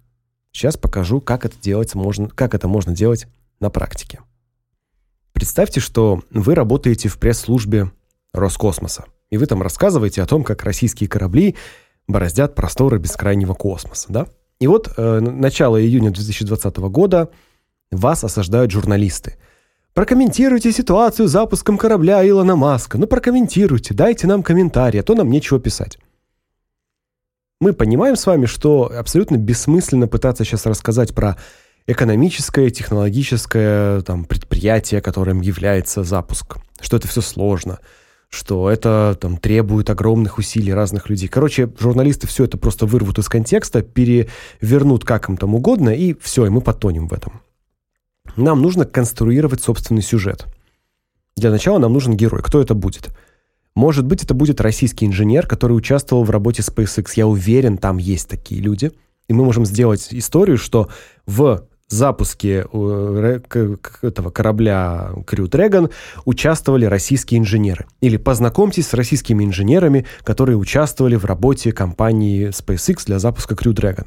Сейчас покажу, как это делать можно, как это можно делать на практике. Представьте, что вы работаете в пресс-службе Роскосмоса, и вы там рассказываете о том, как российские корабли бороздят просторы бескрайнего космоса, да? И вот э, начало июня 2020 года вас осаждают журналисты. Прокомментируйте ситуацию с запуском корабля Илона Маска. Ну прокомментируйте, дайте нам комментарий, а то нам нечего писать мы понимаем с вами, что абсолютно бессмысленно пытаться сейчас рассказать про экономическое, технологическое там предприятие, которым является запуск. Что это все сложно, что это там требует огромных усилий разных людей. Короче, журналисты все это просто вырвут из контекста, перевернут как им там угодно, и все, и мы потонем в этом. Нам нужно конструировать собственный сюжет. Для начала нам нужен герой. Кто это будет? Может быть, это будет российский инженер, который участвовал в работе SpaceX. Я уверен, там есть такие люди. И мы можем сделать историю, что в запуске э, этого корабля Crew Dragon участвовали российские инженеры. Или познакомьтесь с российскими инженерами, которые участвовали в работе компании SpaceX для запуска Crew Dragon.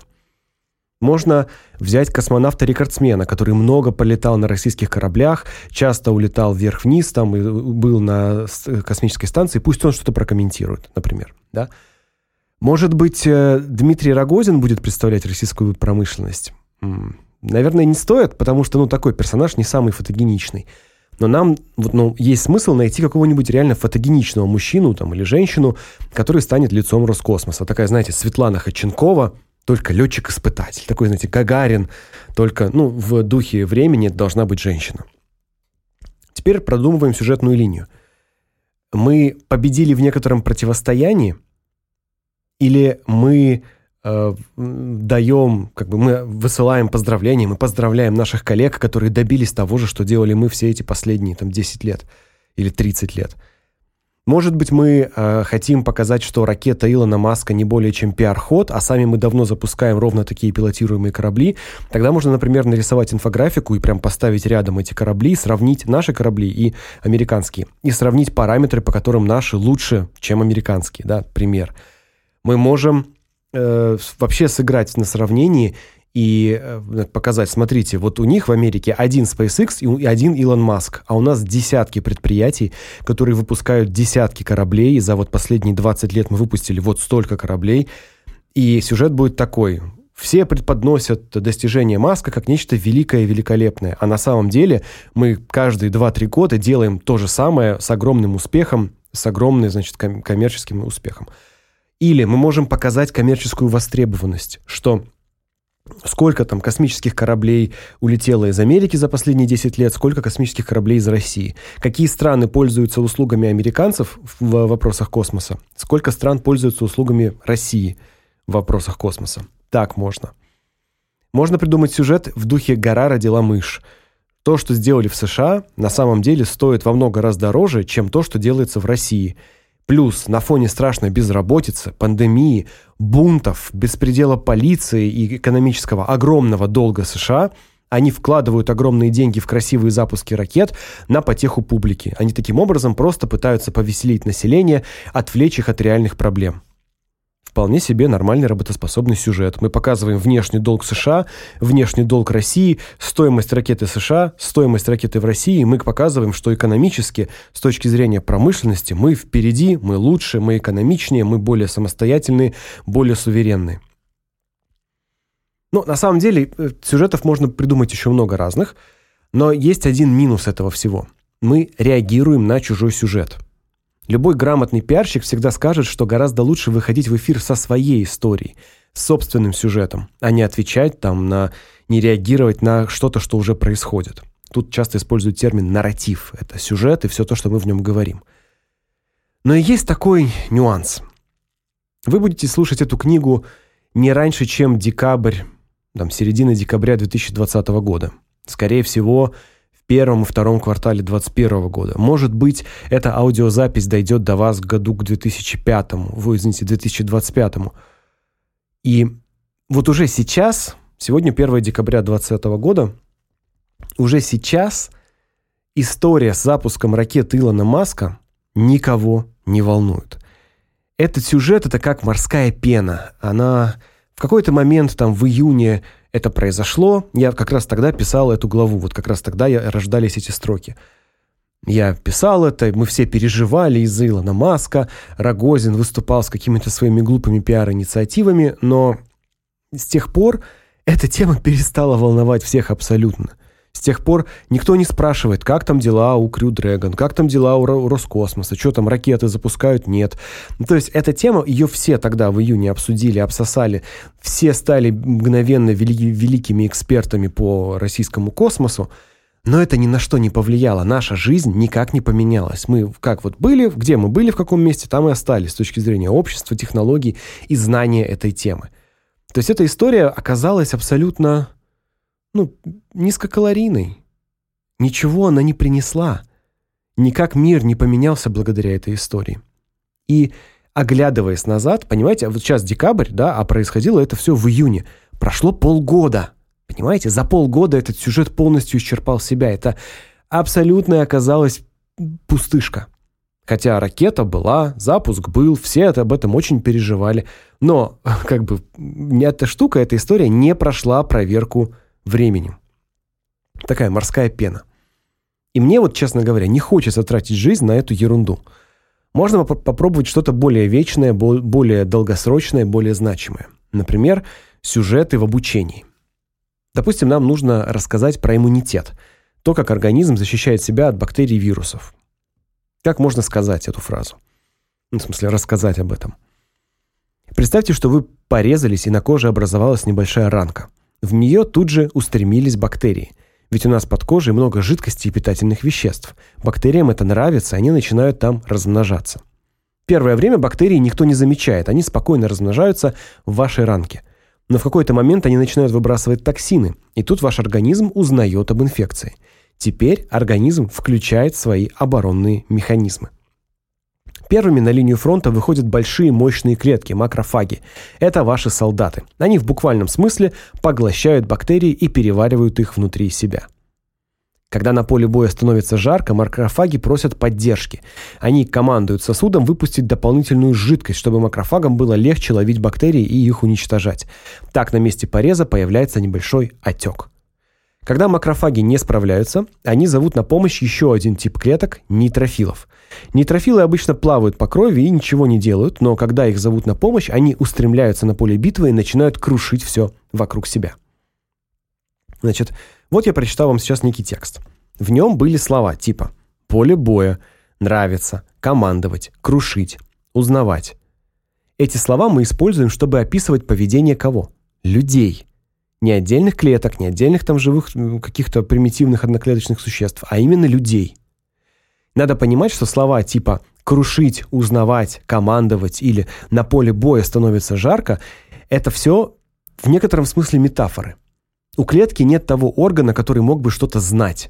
Можно взять космонавта-рекордсмена, который много полетал на российских кораблях, часто улетал вверх-вниз, там и был на космической станции, пусть он что-то прокомментирует, например, да? Может быть, э, Дмитрий Рогозин будет представлять российскую промышленность? Наверное, не стоит, потому что ну такой персонаж не самый фотогеничный. Но нам вот ну есть смысл найти какого-нибудь реально фотогеничного мужчину там или женщину, который станет лицом Роскосмоса. Такая, знаете, Светлана Ходченкова, только летчик-испытатель. Такой, знаете, Гагарин, только, ну, в духе времени должна быть женщина. Теперь продумываем сюжетную линию. Мы победили в некотором противостоянии или мы э даем, как бы мы высылаем поздравления, мы поздравляем наших коллег, которые добились того же, что делали мы все эти последние там 10 лет или 30 лет. Может быть, мы э, хотим показать, что ракета Илона Маска не более чем пиар-ход, а сами мы давно запускаем ровно такие пилотируемые корабли. Тогда можно, например, нарисовать инфографику и прям поставить рядом эти корабли, сравнить наши корабли и американские, и сравнить параметры, по которым наши лучше, чем американские, да, пример. Мы можем э, вообще сыграть на сравнении и э, показать, смотрите, вот у них в Америке один SpaceX и один Илон Маск, а у нас десятки предприятий, которые выпускают десятки кораблей, и за вот последние 20 лет мы выпустили вот столько кораблей. И сюжет будет такой: все преподносят достижения Маска как нечто великое и великолепное, а на самом деле мы каждые 2-3 года делаем то же самое с огромным успехом, с огромным, значит, коммерческим успехом. Или мы можем показать коммерческую востребованность, что сколько там космических кораблей улетело из Америки за последние 10 лет, сколько космических кораблей из России. Какие страны пользуются услугами американцев в вопросах космоса? Сколько стран пользуются услугами России в вопросах космоса? Так можно. Можно придумать сюжет в духе гора родила мышь. То, что сделали в США, на самом деле стоит во много раз дороже, чем то, что делается в России – Плюс на фоне страшной безработицы, пандемии, бунтов, беспредела полиции и экономического огромного долга США они вкладывают огромные деньги в красивые запуски ракет на потеху публики. Они таким образом просто пытаются повеселить население, отвлечь их от реальных проблем вполне себе нормальный работоспособный сюжет. Мы показываем внешний долг США, внешний долг России, стоимость ракеты США, стоимость ракеты в России, мы показываем, что экономически, с точки зрения промышленности, мы впереди, мы лучше, мы экономичнее, мы более самостоятельные, более суверенные. Ну, на самом деле, э, сюжетов можно придумать еще много разных, но есть один минус этого всего. Мы реагируем на чужой сюжет. Любой грамотный пиарщик всегда скажет, что гораздо лучше выходить в эфир со своей историей, с собственным сюжетом, а не отвечать там на не реагировать на что-то, что уже происходит. Тут часто используют термин нарратив. Это сюжет и все то, что мы в нем говорим. Но есть такой нюанс. Вы будете слушать эту книгу не раньше, чем декабрь, там середина декабря 2020 года. Скорее всего, первом и втором квартале 2021 года. Может быть, эта аудиозапись дойдет до вас к году к 2005, вы извините, 2025. И вот уже сейчас, сегодня 1 декабря 2020 года, уже сейчас история с запуском ракет Илона Маска никого не волнует. Этот сюжет это как морская пена. Она в какой-то момент там в июне это произошло. Я как раз тогда писал эту главу. Вот как раз тогда я рождались эти строки. Я писал это, мы все переживали из-за Илона Маска. Рогозин выступал с какими-то своими глупыми пиар-инициативами, но с тех пор эта тема перестала волновать всех абсолютно. С тех пор никто не спрашивает, как там дела у Crew Dragon, как там дела у Роскосмоса, что там ракеты запускают, нет. Ну, то есть эта тема, ее все тогда в июне обсудили, обсосали. Все стали мгновенно вели великими экспертами по российскому космосу. Но это ни на что не повлияло. Наша жизнь никак не поменялась. Мы как вот были, где мы были, в каком месте, там и остались с точки зрения общества, технологий и знания этой темы. То есть эта история оказалась абсолютно ну, низкокалорийной. Ничего она не принесла. Никак мир не поменялся благодаря этой истории. И оглядываясь назад, понимаете, вот сейчас декабрь, да, а происходило это все в июне. Прошло полгода. Понимаете, за полгода этот сюжет полностью исчерпал себя. Это абсолютно оказалось пустышка. Хотя ракета была, запуск был, все об этом очень переживали. Но, <laughs> как бы, эта штука, эта история не прошла проверку временем. Такая морская пена. И мне вот, честно говоря, не хочется тратить жизнь на эту ерунду. Можно поп попробовать что-то более вечное, более долгосрочное, более значимое. Например, сюжеты в обучении. Допустим, нам нужно рассказать про иммунитет, то, как организм защищает себя от бактерий и вирусов. Как можно сказать эту фразу? Ну, в смысле, рассказать об этом. Представьте, что вы порезались, и на коже образовалась небольшая ранка. В нее тут же устремились бактерии. Ведь у нас под кожей много жидкости и питательных веществ. Бактериям это нравится, они начинают там размножаться. Первое время бактерии никто не замечает, они спокойно размножаются в вашей ранке. Но в какой-то момент они начинают выбрасывать токсины, и тут ваш организм узнает об инфекции. Теперь организм включает свои оборонные механизмы. Первыми на линию фронта выходят большие мощные клетки макрофаги. Это ваши солдаты. Они в буквальном смысле поглощают бактерии и переваривают их внутри себя. Когда на поле боя становится жарко, макрофаги просят поддержки. Они командуют сосудом выпустить дополнительную жидкость, чтобы макрофагам было легче ловить бактерии и их уничтожать. Так на месте пореза появляется небольшой отек. Когда макрофаги не справляются, они зовут на помощь еще один тип клеток нейтрофилов. Нейтрофилы обычно плавают по крови и ничего не делают, но когда их зовут на помощь, они устремляются на поле битвы и начинают крушить все вокруг себя. Значит, вот я прочитал вам сейчас некий текст. В нем были слова типа поле боя, нравится, командовать, крушить, узнавать. Эти слова мы используем, чтобы описывать поведение кого? Людей. Не отдельных клеток, не отдельных там живых каких-то примитивных одноклеточных существ, а именно людей. Надо понимать, что слова типа крушить, узнавать, командовать или на поле боя становится жарко это все в некотором смысле метафоры. У клетки нет того органа, который мог бы что-то знать.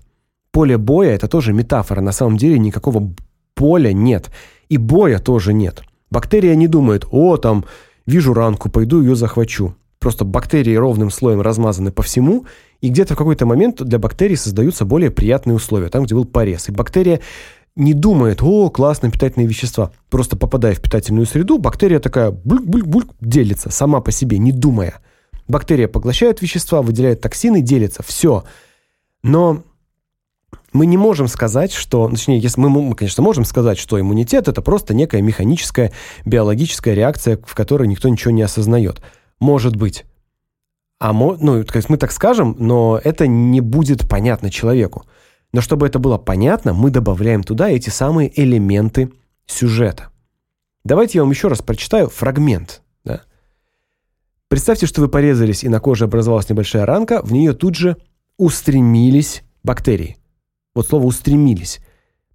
Поле боя это тоже метафора, на самом деле никакого поля нет, и боя тоже нет. Бактерия не думает: "О, там вижу ранку, пойду ее захвачу". Просто бактерии ровным слоем размазаны по всему, и где-то в какой-то момент для бактерий создаются более приятные условия, там, где был порез. И бактерия не думает: "О, классные питательные вещества". Просто попадая в питательную среду, бактерия такая бульк-бульк-бульк делится сама по себе, не думая. Бактерия поглощает вещества, выделяет токсины, делится. все. Но мы не можем сказать, что, точнее, если мы, мы, конечно, можем сказать, что иммунитет это просто некая механическая биологическая реакция, в которой никто ничего не осознает. Может быть. А ну, то есть мы так скажем, но это не будет понятно человеку. Но чтобы это было понятно, мы добавляем туда эти самые элементы сюжета. Давайте я вам еще раз прочитаю фрагмент, да? Представьте, что вы порезались, и на коже образовалась небольшая ранка, в нее тут же устремились бактерии. Вот слово устремились.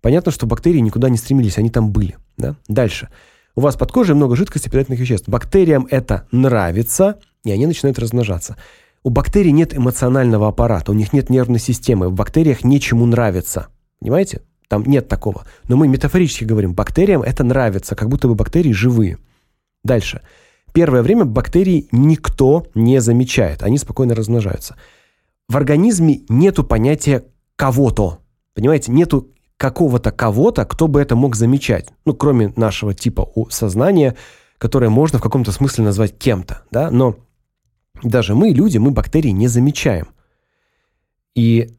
Понятно, что бактерии никуда не стремились, они там были, да? Дальше. У вас под кожей много жидкости питательных веществ. Бактериям это нравится, и они начинают размножаться. У бактерий нет эмоционального аппарата, у них нет нервной системы. В бактериях нечему нравится. Понимаете? Там нет такого. Но мы метафорически говорим, бактериям это нравится, как будто бы бактерии живые. Дальше. Первое время бактерии никто не замечает, они спокойно размножаются. В организме нету понятия кого-то. Понимаете, нету какого-то кого-то, кто бы это мог замечать. Ну, кроме нашего типа сознания, которое можно в каком-то смысле назвать кем-то, да? Но даже мы, люди, мы бактерии не замечаем. И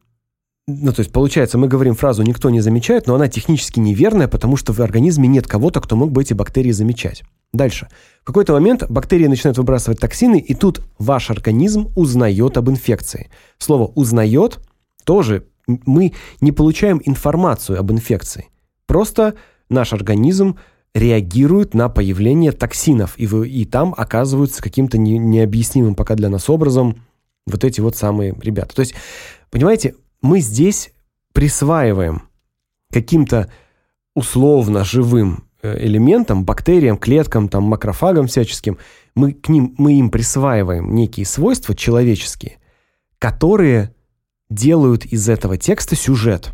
ну, то есть получается, мы говорим фразу никто не замечает, но она технически неверная, потому что в организме нет кого-то, кто мог бы эти бактерии замечать. Дальше. В какой-то момент бактерии начинают выбрасывать токсины, и тут ваш организм узнает об инфекции. Слово узнает тоже мы не получаем информацию об инфекции. Просто наш организм реагирует на появление токсинов, и вы, и там оказываются каким-то не, необъяснимым пока для нас образом вот эти вот самые ребята. То есть, понимаете, мы здесь присваиваем каким-то условно живым э, элементам, бактериям, клеткам, там макрофагам всяческим, мы к ним мы им присваиваем некие свойства человеческие, которые делают из этого текста сюжет.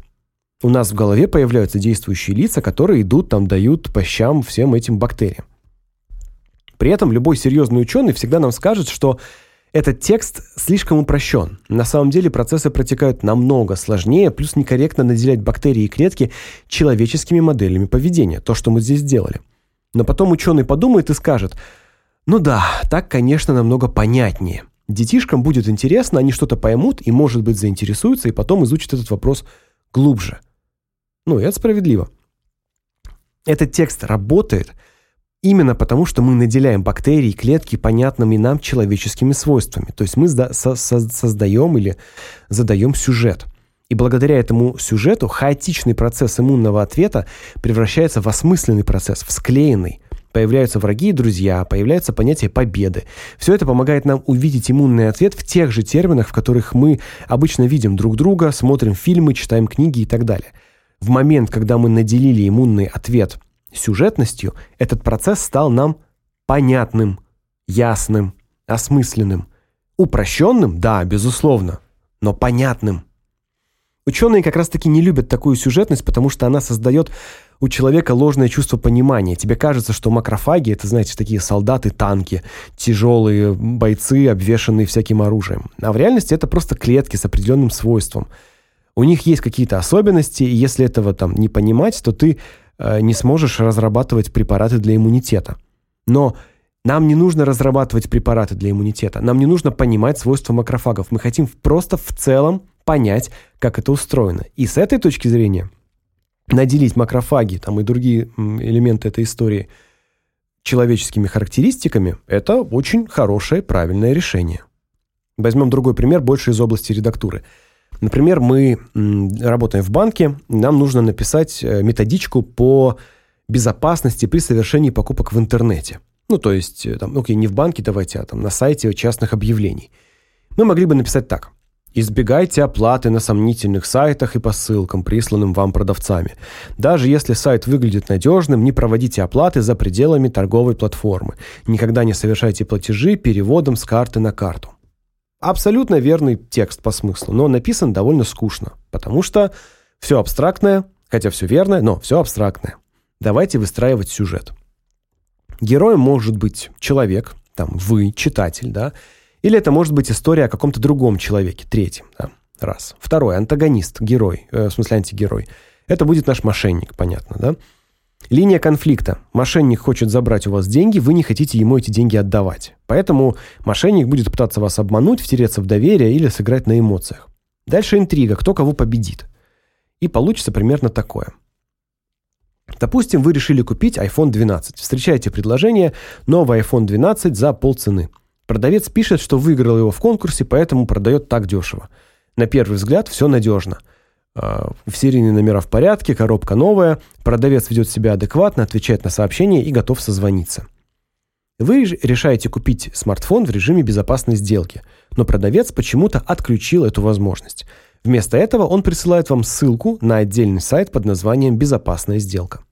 У нас в голове появляются действующие лица, которые идут там дают по щам всем этим бактериям. При этом любой серьезный ученый всегда нам скажет, что этот текст слишком упрощен. На самом деле процессы протекают намного сложнее, плюс некорректно наделять бактерии и клетки человеческими моделями поведения, то, что мы здесь сделали. Но потом ученый подумает и скажет: "Ну да, так, конечно, намного понятнее". Детишкам будет интересно, они что-то поймут и, может быть, заинтересуются и потом изучат этот вопрос глубже. Ну, и это справедливо. Этот текст работает именно потому, что мы наделяем бактерии и клетки понятными нам человеческими свойствами. То есть мы создаем или задаем сюжет. И благодаря этому сюжету хаотичный процесс иммунного ответа превращается в осмысленный процесс, в склеенный, Появляются враги и друзья, появляется понятие победы. Все это помогает нам увидеть иммунный ответ в тех же терминах, в которых мы обычно видим друг друга, смотрим фильмы, читаем книги и так далее. В момент, когда мы наделили иммунный ответ сюжетностью, этот процесс стал нам понятным, ясным, осмысленным. Упрощенным, да, безусловно, но понятным. Ученые как раз таки не любят такую сюжетность, потому что она создает у человека ложное чувство понимания. Тебе кажется, что макрофаги это, знаете, такие солдаты, танки, тяжелые бойцы, обвешанные всяким оружием. А в реальности это просто клетки с определенным свойством. У них есть какие-то особенности, и если этого там не понимать, то ты э, не сможешь разрабатывать препараты для иммунитета. Но нам не нужно разрабатывать препараты для иммунитета. Нам не нужно понимать свойства макрофагов. Мы хотим просто в целом понять, как это устроено. И с этой точки зрения наделить макрофаги там и другие элементы этой истории человеческими характеристиками это очень хорошее, правильное решение. Возьмем другой пример, больше из области редактуры. Например, мы работаем в банке, нам нужно написать э, методичку по безопасности при совершении покупок в интернете. Ну, то есть, э, там, окей, не в банке давайте, а там на сайте частных объявлений. Мы могли бы написать так: Избегайте оплаты на сомнительных сайтах и по ссылкам, присланным вам продавцами. Даже если сайт выглядит надежным, не проводите оплаты за пределами торговой платформы. Никогда не совершайте платежи переводом с карты на карту. Абсолютно верный текст по смыслу, но написан довольно скучно, потому что все абстрактное, хотя все верное, но все абстрактное. Давайте выстраивать сюжет. Героем может быть человек, там вы, читатель, да, или это может быть история о каком-то другом человеке, третьем, да? Раз. Второй антагонист, герой, э, в смысле антигерой. Это будет наш мошенник, понятно, да? Линия конфликта. Мошенник хочет забрать у вас деньги, вы не хотите ему эти деньги отдавать. Поэтому мошенник будет пытаться вас обмануть, втереться в доверие или сыграть на эмоциях. Дальше интрига, кто кого победит. И получится примерно такое. Допустим, вы решили купить iPhone 12. Встречаете предложение: новый iPhone 12 за полцены. Продавец пишет, что выиграл его в конкурсе, поэтому продает так дешево. На первый взгляд все надежно. А, в серийные номера в порядке, коробка новая, продавец ведет себя адекватно, отвечает на сообщения и готов созвониться. Вы решаете купить смартфон в режиме безопасной сделки, но продавец почему-то отключил эту возможность. Вместо этого он присылает вам ссылку на отдельный сайт под названием «Безопасная сделка».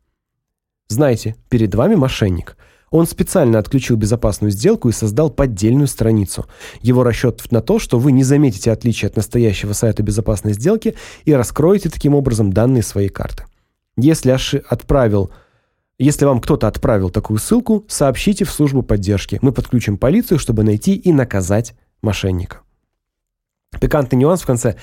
Знайте, перед вами мошенник – он специально отключил безопасную сделку и создал поддельную страницу. Его расчет на то, что вы не заметите отличия от настоящего сайта безопасной сделки и раскроете таким образом данные своей карты. Если оши отправил если вам кто-то отправил такую ссылку, сообщите в службу поддержки. Мы подключим полицию, чтобы найти и наказать мошенника. Пикантный нюанс в конце.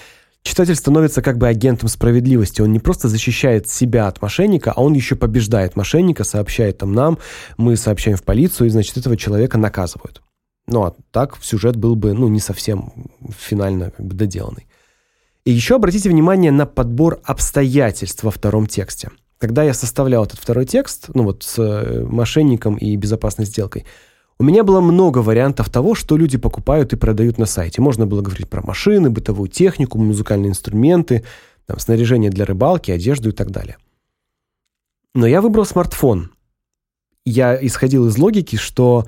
Читатель становится как бы агентом справедливости. Он не просто защищает себя от мошенника, а он еще побеждает мошенника, сообщает там нам, мы сообщаем в полицию, и, значит, этого человека наказывают. Ну, а так сюжет был бы, ну, не совсем финально как бы доделанный. И еще обратите внимание на подбор обстоятельств во втором тексте. Когда я составлял этот второй текст, ну вот с э, мошенником и безопасной сделкой – у меня было много вариантов того, что люди покупают и продают на сайте. Можно было говорить про машины, бытовую технику, музыкальные инструменты, там, снаряжение для рыбалки, одежду и так далее. Но я выбрал смартфон. Я исходил из логики, что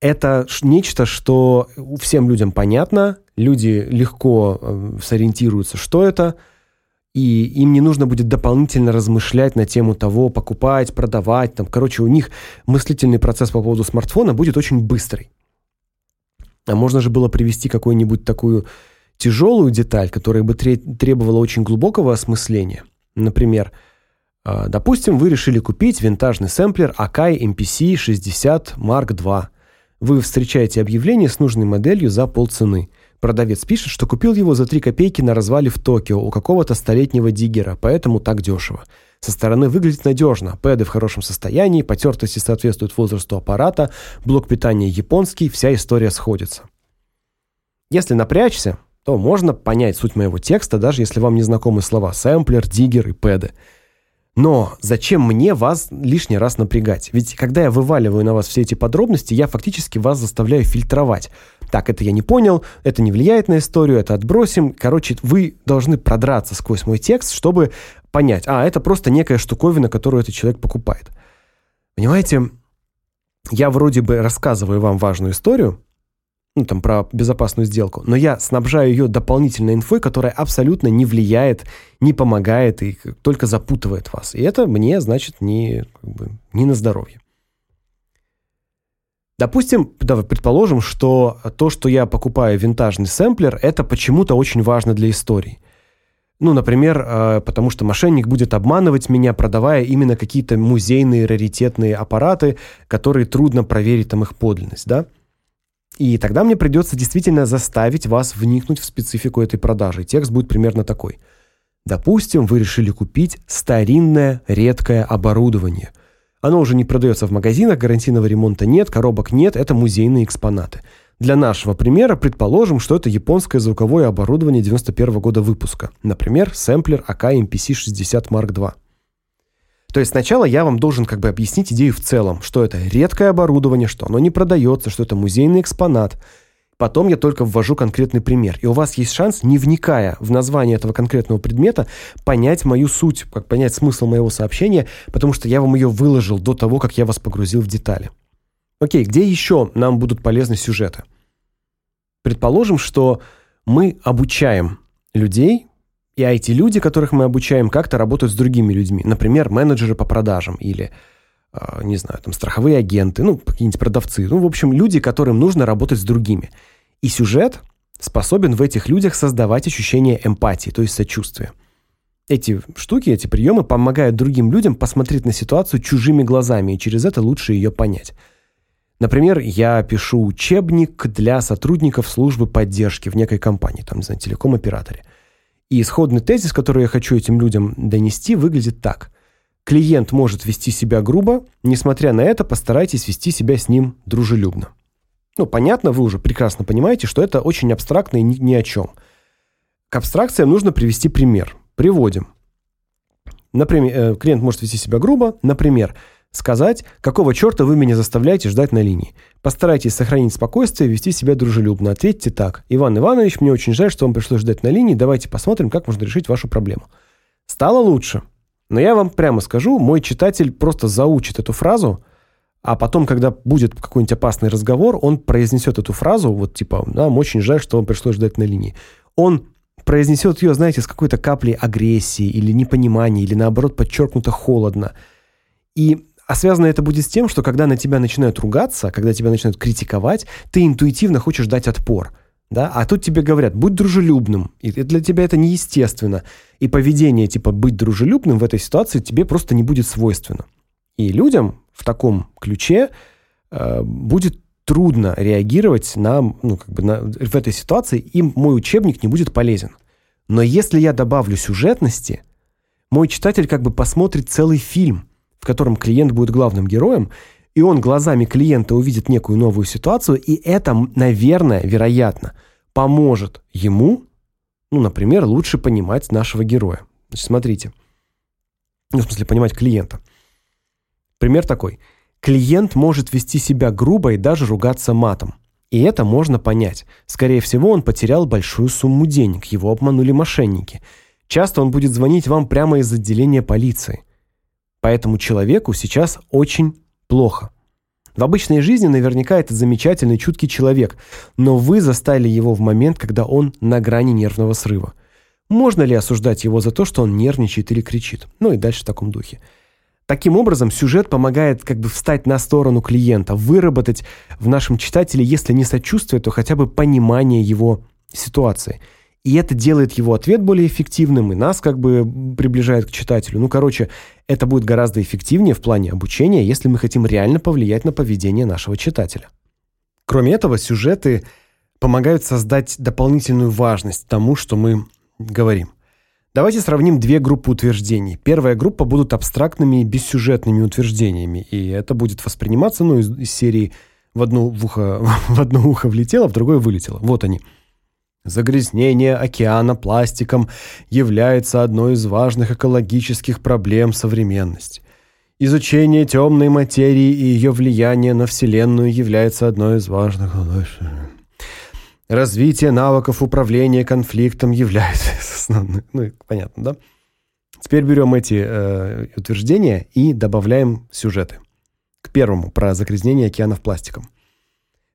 это нечто, что всем людям понятно, люди легко э, сориентируются, что это – и им не нужно будет дополнительно размышлять на тему того, покупать, продавать, там, короче, у них мыслительный процесс по поводу смартфона будет очень быстрый. А можно же было привести какую-нибудь такую тяжелую деталь, которая бы требовала очень глубокого осмысления. Например, а, допустим, вы решили купить винтажный сэмплер Akai MPC 60 Mark II. Вы встречаете объявление с нужной моделью за полцены – Продавец пишет, что купил его за 3 копейки на развале в Токио у какого-то столетнего диггера, поэтому так дешево. Со стороны выглядит надежно, пэды в хорошем состоянии, потертости соответствуют возрасту аппарата, блок питания японский, вся история сходится. Если напрячься, то можно понять суть моего текста, даже если вам не знакомы слова сэмплер, диггер и пэды. Но зачем мне вас лишний раз напрягать? Ведь когда я вываливаю на вас все эти подробности, я фактически вас заставляю фильтровать. Так, это я не понял, это не влияет на историю, это отбросим. Короче, вы должны продраться сквозь мой текст, чтобы понять, а, это просто некая штуковина, которую этот человек покупает. Понимаете, я вроде бы рассказываю вам важную историю, ну, там, про безопасную сделку, но я снабжаю ее дополнительной инфой, которая абсолютно не влияет, не помогает и только запутывает вас. И это мне, значит, не, как бы, не на здоровье. Допустим, да, предположим, что то, что я покупаю винтажный сэмплер, это почему-то очень важно для истории. Ну, например, э, потому что мошенник будет обманывать меня, продавая именно какие-то музейные раритетные аппараты, которые трудно проверить там их подлинность, да? И тогда мне придется действительно заставить вас вникнуть в специфику этой продажи. Текст будет примерно такой: Допустим, вы решили купить старинное редкое оборудование. Оно уже не продается в магазинах, гарантийного ремонта нет, коробок нет, это музейные экспонаты. Для нашего примера предположим, что это японское звуковое оборудование 91 года выпуска. Например, сэмплер Akai MPC-60 Mark II. То есть сначала я вам должен как бы объяснить идею в целом, что это редкое оборудование, что оно не продается, что это музейный экспонат. Потом я только ввожу конкретный пример. И у вас есть шанс, не вникая в название этого конкретного предмета, понять мою суть, как понять смысл моего сообщения, потому что я вам ее выложил до того, как я вас погрузил в детали. О'кей, где еще нам будут полезны сюжеты? Предположим, что мы обучаем людей и эти люди, которых мы обучаем, как-то работают с другими людьми. Например, менеджеры по продажам или не знаю, там страховые агенты, ну, какие-нибудь продавцы. Ну, в общем, люди, которым нужно работать с другими. И сюжет способен в этих людях создавать ощущение эмпатии, то есть сочувствия. Эти штуки, эти приемы помогают другим людям посмотреть на ситуацию чужими глазами и через это лучше ее понять. Например, я пишу учебник для сотрудников службы поддержки в некой компании, там, не знаю, телеком-операторе. И исходный тезис, который я хочу этим людям донести, выглядит так: клиент может вести себя грубо, несмотря на это, постарайтесь вести себя с ним дружелюбно. Ну, понятно, вы уже прекрасно понимаете, что это очень абстрактно и ни, ни о чем. К абстракциям нужно привести пример. Приводим. Например, э, клиент может вести себя грубо, например, сказать, какого черта вы меня заставляете ждать на линии. Постарайтесь сохранить спокойствие и вести себя дружелюбно. Ответьте так. Иван Иванович, мне очень жаль, что вам пришлось ждать на линии. Давайте посмотрим, как можно решить вашу проблему. Стало лучше. Но я вам прямо скажу, мой читатель просто заучит эту фразу, а потом, когда будет какой-нибудь опасный разговор, он произнесет эту фразу, вот типа, нам очень жаль, что вам пришлось ждать на линии. Он произнесет ее, знаете, с какой-то каплей агрессии или непонимания, или наоборот подчеркнуто холодно. И а связано это будет с тем, что когда на тебя начинают ругаться, когда тебя начинают критиковать, ты интуитивно хочешь дать отпор. Да? А тут тебе говорят: "Будь дружелюбным". И для тебя это неестественно. И поведение типа быть дружелюбным в этой ситуации тебе просто не будет свойственно. И людям в таком ключе э, будет трудно реагировать на, ну, как бы на в этой ситуации, им мой учебник не будет полезен. Но если я добавлю сюжетности, мой читатель как бы посмотрит целый фильм в котором клиент будет главным героем, и он глазами клиента увидит некую новую ситуацию, и это, наверное, вероятно, поможет ему, ну, например, лучше понимать нашего героя. Значит, смотрите. Ну, в смысле, понимать клиента. Пример такой. Клиент может вести себя грубо и даже ругаться матом. И это можно понять. Скорее всего, он потерял большую сумму денег, его обманули мошенники. Часто он будет звонить вам прямо из отделения полиции. Поэтому человеку сейчас очень плохо. В обычной жизни наверняка это замечательный, чуткий человек, но вы застали его в момент, когда он на грани нервного срыва. Можно ли осуждать его за то, что он нервничает или кричит? Ну и дальше в таком духе. Таким образом, сюжет помогает как бы встать на сторону клиента, выработать в нашем читателе, если не сочувствие, то хотя бы понимание его ситуации – и это делает его ответ более эффективным и нас как бы приближает к читателю. Ну, короче, это будет гораздо эффективнее в плане обучения, если мы хотим реально повлиять на поведение нашего читателя. Кроме этого, сюжеты помогают создать дополнительную важность тому, что мы говорим. Давайте сравним две группы утверждений. Первая группа будут абстрактными и бессюжетными утверждениями, и это будет восприниматься, ну, из, из серии в одно ухо <laughs> в одно ухо влетело, в другое вылетело. Вот они. Загрязнение океана пластиком является одной из важных экологических проблем современности. Изучение темной материи и ее влияние на Вселенную является одной из важных... Развитие навыков управления конфликтом является <laughs> основным. Ну, понятно, да? Теперь берем эти э, утверждения и добавляем сюжеты. К первому, про загрязнение океанов пластиком.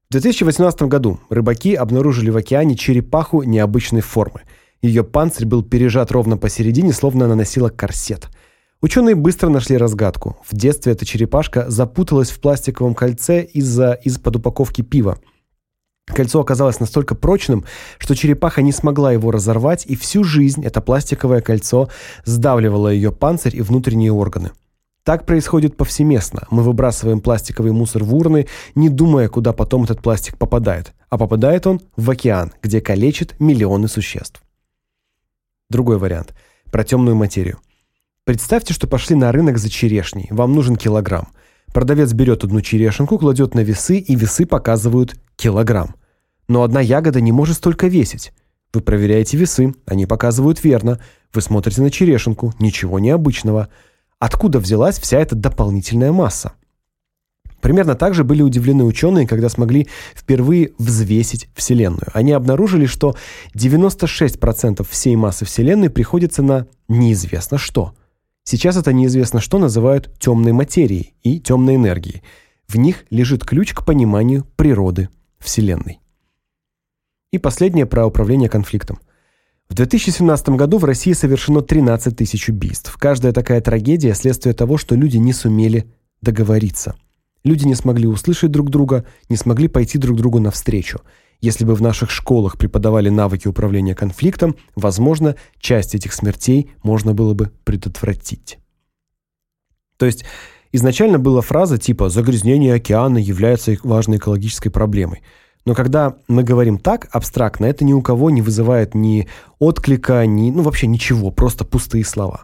В 2018 году рыбаки обнаружили в океане черепаху необычной формы. Ее панцирь был пережат ровно посередине, словно она носила корсет. Ученые быстро нашли разгадку. В детстве эта черепашка запуталась в пластиковом кольце из-за из-под упаковки пива. Кольцо оказалось настолько прочным, что черепаха не смогла его разорвать, и всю жизнь это пластиковое кольцо сдавливало ее панцирь и внутренние органы. Так происходит повсеместно. Мы выбрасываем пластиковый мусор в урны, не думая, куда потом этот пластик попадает. А попадает он в океан, где калечит миллионы существ. Другой вариант про темную материю. Представьте, что пошли на рынок за черешней. Вам нужен килограмм. Продавец берет одну черешенку, кладет на весы, и весы показывают килограмм. Но одна ягода не может столько весить. Вы проверяете весы, они показывают верно. Вы смотрите на черешенку, ничего необычного. Откуда взялась вся эта дополнительная масса? Примерно так же были удивлены ученые, когда смогли впервые взвесить Вселенную. Они обнаружили, что 96% всей массы Вселенной приходится на неизвестно что. Сейчас это неизвестно что называют темной материей и темной энергией. В них лежит ключ к пониманию природы Вселенной. И последнее про управление конфликтом. В 2017 году в России совершено 13 тысяч убийств. Каждая такая трагедия – следствие того, что люди не сумели договориться. Люди не смогли услышать друг друга, не смогли пойти друг другу навстречу. Если бы в наших школах преподавали навыки управления конфликтом, возможно, часть этих смертей можно было бы предотвратить. То есть изначально была фраза типа «загрязнение океана является важной экологической проблемой». Но когда мы говорим так абстрактно, это ни у кого не вызывает ни отклика, ни, ну вообще ничего, просто пустые слова.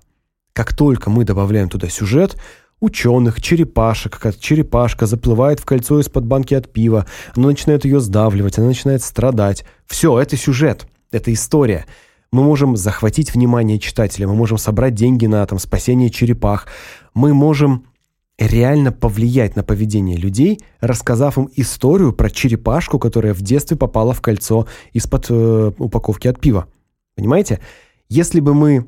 Как только мы добавляем туда сюжет, ученых, черепашек, как черепашка заплывает в кольцо из-под банки от пива, она начинает ее сдавливать, она начинает страдать. Все, это сюжет, это история. Мы можем захватить внимание читателя, мы можем собрать деньги на там спасение черепах. Мы можем реально повлиять на поведение людей, рассказав им историю про черепашку, которая в детстве попала в кольцо из-под э, упаковки от пива. Понимаете? Если бы мы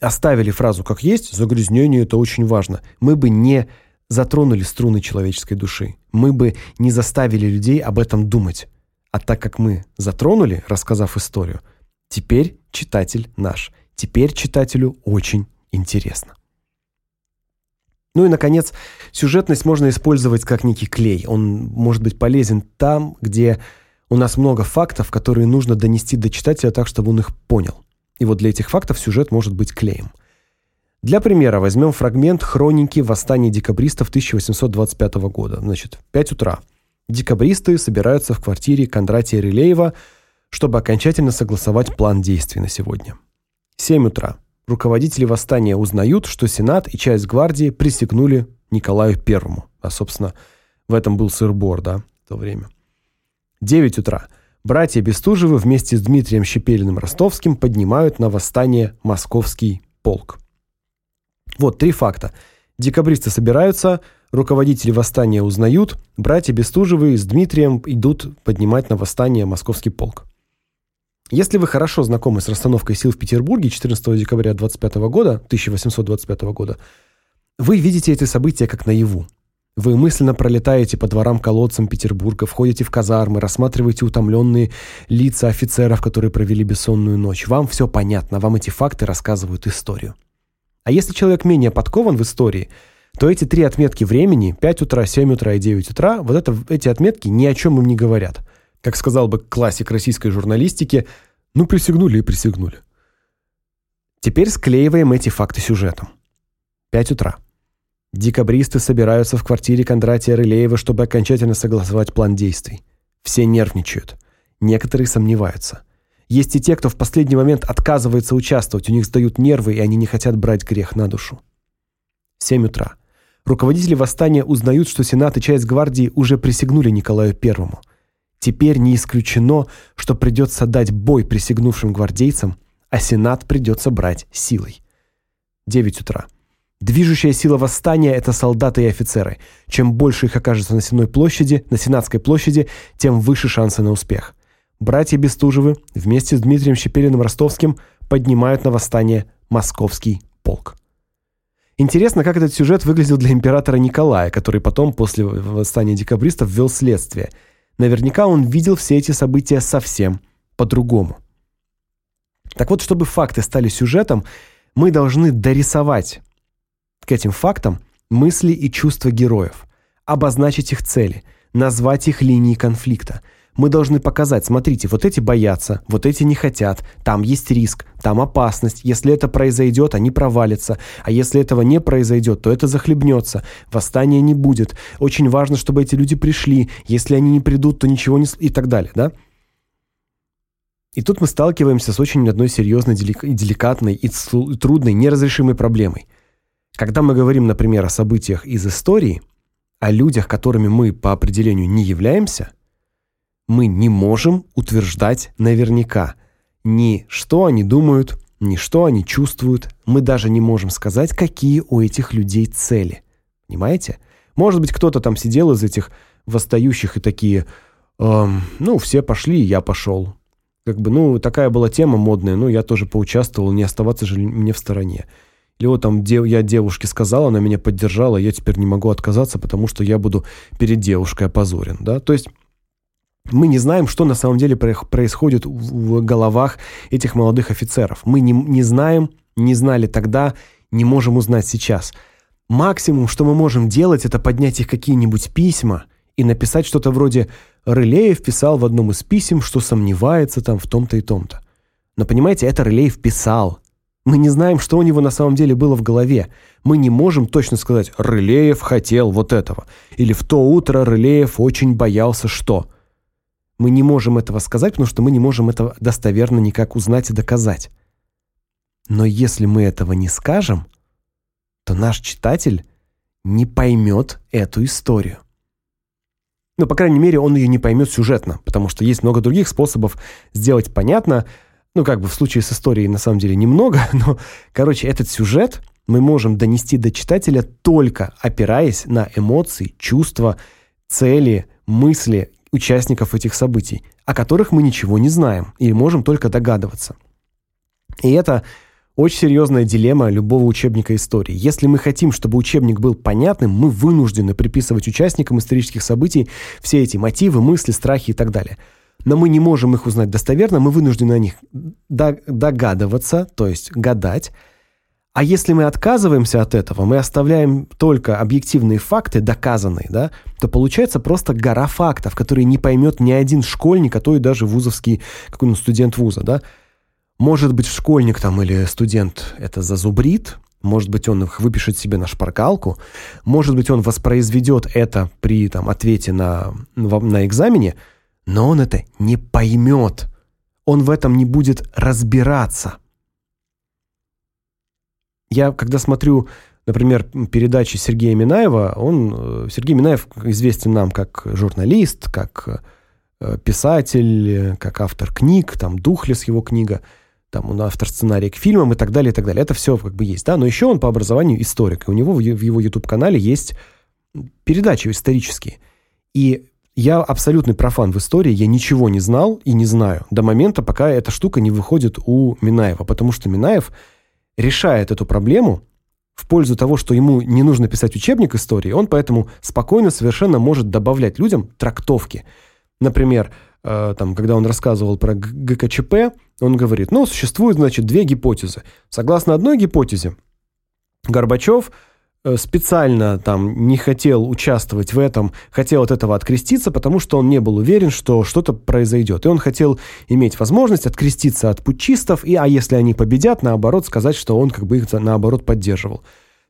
оставили фразу как есть, загрязнение это очень важно, мы бы не затронули струны человеческой души. Мы бы не заставили людей об этом думать. А так как мы затронули, рассказав историю, теперь читатель наш. Теперь читателю очень интересно. Ну и наконец, сюжетность можно использовать как некий клей. Он может быть полезен там, где у нас много фактов, которые нужно донести до читателя так, чтобы он их понял. И вот для этих фактов сюжет может быть клеем. Для примера возьмем фрагмент хроники восстания декабристов 1825 года. Значит, в 5 утра. Декабристы собираются в квартире Кондратия Релеева, чтобы окончательно согласовать план действий на сегодня. 7 утра. Руководители восстания узнают, что Сенат и часть гвардии присягнули Николаю Первому. А, собственно, в этом был сыр-бор, да, в то время. 9 утра. Братья Бестужевы вместе с Дмитрием Щепелиным-Ростовским поднимают на восстание московский полк. Вот три факта. Декабристы собираются, руководители восстания узнают, братья Бестужевы с Дмитрием идут поднимать на восстание московский полк. Если вы хорошо знакомы с расстановкой сил в Петербурге 14 декабря 25 года, 1825 года, вы видите эти события как наяву. Вы мысленно пролетаете по дворам-колодцам Петербурга, входите в казармы, рассматриваете утомленные лица офицеров, которые провели бессонную ночь. Вам все понятно, вам эти факты рассказывают историю. А если человек менее подкован в истории, то эти три отметки времени 5 утра, 7 утра и 9 утра, вот это эти отметки ни о чем им не говорят. Как сказал бы классик российской журналистики, ну присягнули и присягнули. Теперь склеиваем эти факты сюжетом. 5 утра. Декабристы собираются в квартире Кондратия Рылеева, чтобы окончательно согласовать план действий. Все нервничают. Некоторые сомневаются. Есть и те, кто в последний момент отказывается участвовать, у них сдают нервы, и они не хотят брать грех на душу. 7 утра. Руководители восстания узнают, что Сенат и часть гвардии уже присягнули Николаю Первому. Теперь не исключено, что придется дать бой присягнувшим гвардейцам, а Сенат придется брать силой. 9 утра. Движущая сила восстания это солдаты и офицеры. Чем больше их окажется на Сенной площади, на Сенатской площади, тем выше шансы на успех братья Бестужевы вместе с Дмитрием Щепелиным-Ростовским поднимают на восстание московский полк. Интересно, как этот сюжет выглядел для императора Николая, который потом после восстания декабристов ввел следствие. Наверняка он видел все эти события совсем по-другому. Так вот, чтобы факты стали сюжетом, мы должны дорисовать к этим фактам мысли и чувства героев, обозначить их цели, назвать их линии конфликта – мы должны показать, смотрите, вот эти боятся, вот эти не хотят, там есть риск, там опасность. Если это произойдет, они провалятся. А если этого не произойдет, то это захлебнется. Восстания не будет. Очень важно, чтобы эти люди пришли. Если они не придут, то ничего не и так далее, да? И тут мы сталкиваемся с очень одной серьезной, деликатной и трудной, неразрешимой проблемой. Когда мы говорим, например, о событиях из истории, о людях, которыми мы по определению не являемся, мы не можем утверждать наверняка ни что они думают, ни что они чувствуют. Мы даже не можем сказать, какие у этих людей цели. Понимаете? Может быть, кто-то там сидел из этих восстающих и такие: эм, "Ну, все пошли, я пошел. Как бы, ну, такая была тема модная, ну, я тоже поучаствовал, не оставаться же мне в стороне. Или вот там дев, я девушке сказала, она меня поддержала, я теперь не могу отказаться, потому что я буду перед девушкой опозорен, да? То есть мы не знаем, что на самом деле происходит в головах этих молодых офицеров. Мы не не знаем, не знали тогда, не можем узнать сейчас. Максимум, что мы можем делать это поднять их какие-нибудь письма и написать что-то вроде Рылеев писал в одном из писем, что сомневается там в том-то и том-то. Но понимаете, это Рылеев писал. Мы не знаем, что у него на самом деле было в голове. Мы не можем точно сказать: Рылеев хотел вот этого или в то утро Рылеев очень боялся что. Мы не можем этого сказать, потому что мы не можем этого достоверно никак узнать и доказать. Но если мы этого не скажем, то наш читатель не поймет эту историю. Ну, по крайней мере, он ее не поймет сюжетно, потому что есть много других способов сделать понятно. Ну, как бы в случае с историей на самом деле немного, <laughs> но, короче, этот сюжет мы можем донести до читателя только опираясь на эмоции, чувства, цели, мысли участников этих событий, о которых мы ничего не знаем и можем только догадываться. И это очень серьезная дилемма любого учебника истории. Если мы хотим, чтобы учебник был понятным, мы вынуждены приписывать участникам исторических событий все эти мотивы, мысли, страхи и так далее. Но мы не можем их узнать достоверно, мы вынуждены о них догадываться, то есть гадать, а если мы отказываемся от этого, мы оставляем только объективные факты, доказанные, да, то получается просто гора фактов, которые не поймет ни один школьник, а то и даже вузовский какой-нибудь студент вуза, да. Может быть, школьник там или студент это зазубрит, может быть, он их выпишет себе на шпаргалку, может быть, он воспроизведет это при там ответе на на экзамене, но он это не поймет. Он в этом не будет разбираться. Я когда смотрю, например, передачи Сергея Минаева, он э, Сергей Минаев известен нам как журналист, как э, писатель, как автор книг, там Духлес его книга, там он автор сценария к фильмам и так далее, и так далее. Это все как бы есть, да, но еще он по образованию историк, и у него в его YouTube-канале есть передачи исторические. И я абсолютный профан в истории, я ничего не знал и не знаю до момента, пока эта штука не выходит у Минаева, потому что Минаев решает эту проблему в пользу того, что ему не нужно писать учебник истории, он поэтому спокойно совершенно может добавлять людям трактовки. Например, э, там, когда он рассказывал про ГКЧП, он говорит: "Ну, существует, значит, две гипотезы. Согласно одной гипотезе, Горбачев специально там не хотел участвовать в этом, хотел от этого откреститься, потому что он не был уверен, что что-то произойдет. И он хотел иметь возможность откреститься от путчистов, и а если они победят, наоборот, сказать, что он как бы их наоборот поддерживал.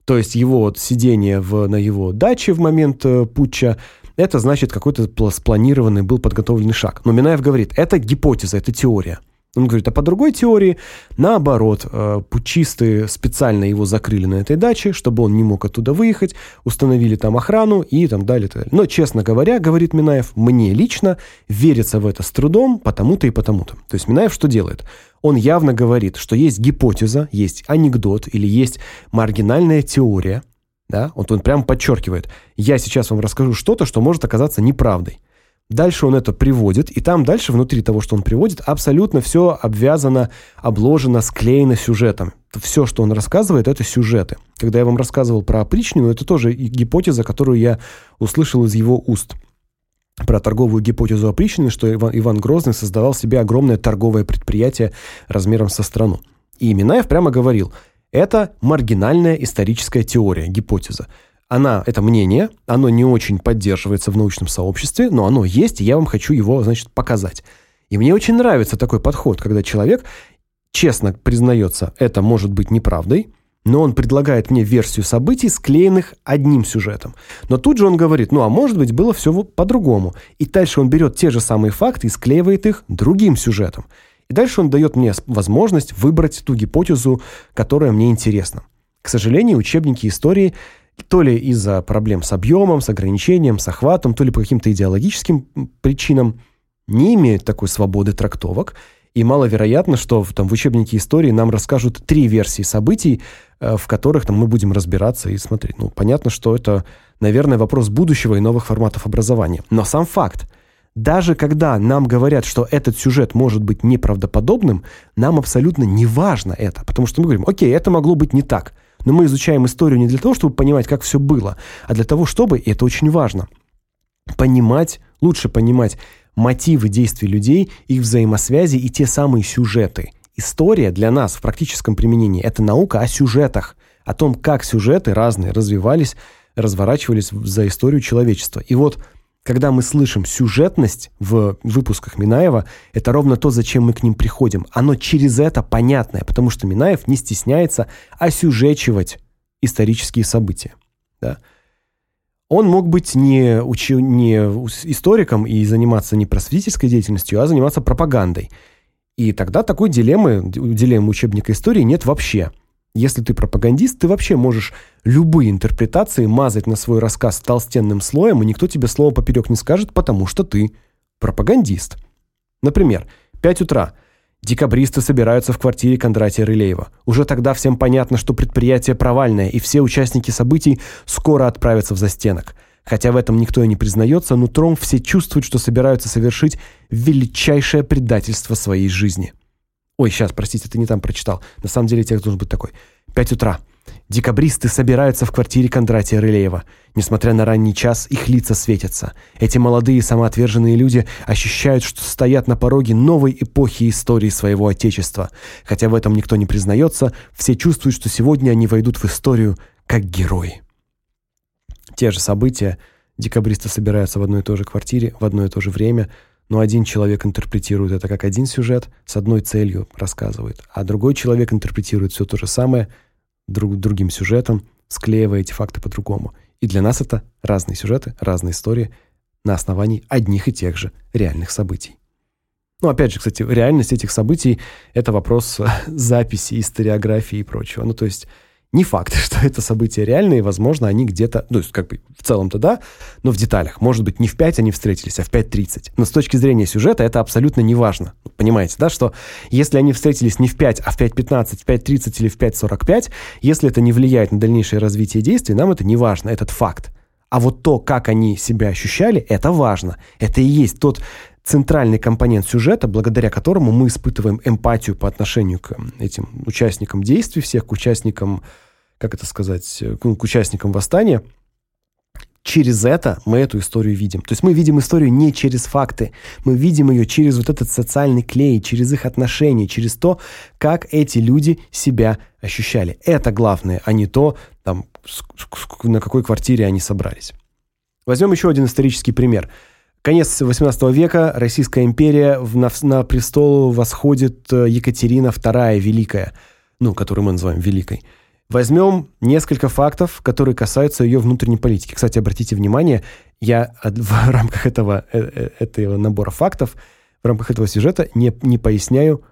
То есть его вот сидение в на его даче в момент э, путча это значит какой-то спланированный был подготовленный шаг. Но Минаев говорит: "Это гипотеза, это теория". Он говорит, а по другой теории, наоборот, э, путчисты специально его закрыли на этой даче, чтобы он не мог оттуда выехать, установили там охрану и там далее. далее. Но, честно говоря, говорит Минаев, мне лично верится в это с трудом, потому-то и потому-то. То есть Минаев что делает? Он явно говорит, что есть гипотеза, есть анекдот или есть маргинальная теория, да? Вот он прямо подчеркивает: "Я сейчас вам расскажу что-то, что может оказаться неправдой". Дальше он это приводит, и там дальше внутри того, что он приводит, абсолютно все обвязано, обложено, склеено сюжетом. Все, что он рассказывает, это сюжеты. Когда я вам рассказывал про опричнину, это тоже гипотеза, которую я услышал из его уст. Про торговую гипотезу опричнины, что Иван, Иван Грозный создавал себе огромное торговое предприятие размером со страну. И Минаев прямо говорил: "Это маргинальная историческая теория, гипотеза она это мнение, оно не очень поддерживается в научном сообществе, но оно есть, и я вам хочу его, значит, показать. И мне очень нравится такой подход, когда человек честно признается, это может быть неправдой, но он предлагает мне версию событий, склеенных одним сюжетом. Но тут же он говорит: "Ну, а может быть, было все по-другому". И дальше он берет те же самые факты и склеивает их другим сюжетом. И дальше он дает мне возможность выбрать ту гипотезу, которая мне интересна. К сожалению, учебники истории то ли из-за проблем с объемом, с ограничением, с охватом, то ли по каким-то идеологическим причинам не имеют такой свободы трактовок, и маловероятно, что в там в учебнике истории нам расскажут три версии событий, э, в которых там мы будем разбираться и смотреть. Ну, понятно, что это, наверное, вопрос будущего и новых форматов образования. Но сам факт даже когда нам говорят, что этот сюжет может быть неправдоподобным, нам абсолютно не важно это, потому что мы говорим: "О'кей, это могло быть не так". Но мы изучаем историю не для того, чтобы понимать, как все было, а для того, чтобы, и это очень важно, понимать, лучше понимать мотивы действий людей, их взаимосвязи и те самые сюжеты. История для нас в практическом применении это наука о сюжетах, о том, как сюжеты разные развивались, разворачивались за историю человечества. И вот когда мы слышим сюжетность в выпусках Минаева, это ровно то, зачем мы к ним приходим. Оно через это понятное, потому что Минаев не стесняется осюжечивать исторические события, да? Он мог быть не учи, не историком и заниматься не просветительской деятельностью, а заниматься пропагандой. И тогда такой дилеммы, дилеммы учебника истории нет вообще. Если ты пропагандист, ты вообще можешь любые интерпретации мазать на свой рассказ толстенным слоем, и никто тебе слова поперек не скажет, потому что ты пропагандист. Например, 5 утра. Декабристы собираются в квартире Кондратия Рылеева. Уже тогда всем понятно, что предприятие провальное, и все участники событий скоро отправятся в застенок. Хотя в этом никто и не признается, нутром все чувствуют, что собираются совершить величайшее предательство своей жизни. Ой, сейчас, простите, ты не там прочитал. На самом деле текст должен быть такой. Пять утра. Декабристы собираются в квартире Кондратия Рылеева. Несмотря на ранний час, их лица светятся. Эти молодые самоотверженные люди ощущают, что стоят на пороге новой эпохи истории своего отечества. Хотя в этом никто не признается, все чувствуют, что сегодня они войдут в историю как герои. Те же события. Декабристы собираются в одной и той же квартире в одно и то же время, но один человек интерпретирует это как один сюжет, с одной целью рассказывает, а другой человек интерпретирует все то же самое – друг другим сюжетом, склеивая эти факты по-другому. И для нас это разные сюжеты, разные истории на основании одних и тех же реальных событий. Ну, опять же, кстати, реальность этих событий — это вопрос <laughs> записи, историографии и прочего. Ну, то есть не факт, <laughs> что это события реальные, возможно, они где-то, ну, как бы в целом-то да, но в деталях. Может быть, не в 5 они встретились, а в 5.30. Но с точки зрения сюжета это абсолютно не важно. Понимаете, да, что если они встретились не в 5, а в 5.15, в 5.30 или в 5.45, если это не влияет на дальнейшее развитие действий, нам это не важно, этот факт. А вот то, как они себя ощущали, это важно. Это и есть тот центральный компонент сюжета, благодаря которому мы испытываем эмпатию по отношению к этим участникам действий, всех к участникам, как это сказать, к участникам восстания. Через это мы эту историю видим. То есть мы видим историю не через факты, мы видим ее через вот этот социальный клей, через их отношения, через то, как эти люди себя ощущали. Это главное, а не то, там, на какой квартире они собрались. Возьмем еще один исторический пример – Конец XVIII века, Российская империя, на, на престол восходит э, Екатерина II Великая, ну, которую мы называем Великой. Возьмем несколько фактов, которые касаются ее внутренней политики. Кстати, обратите внимание, я <laughs> в рамках этого, э, э, этого набора фактов, в рамках этого сюжета не, не поясняю,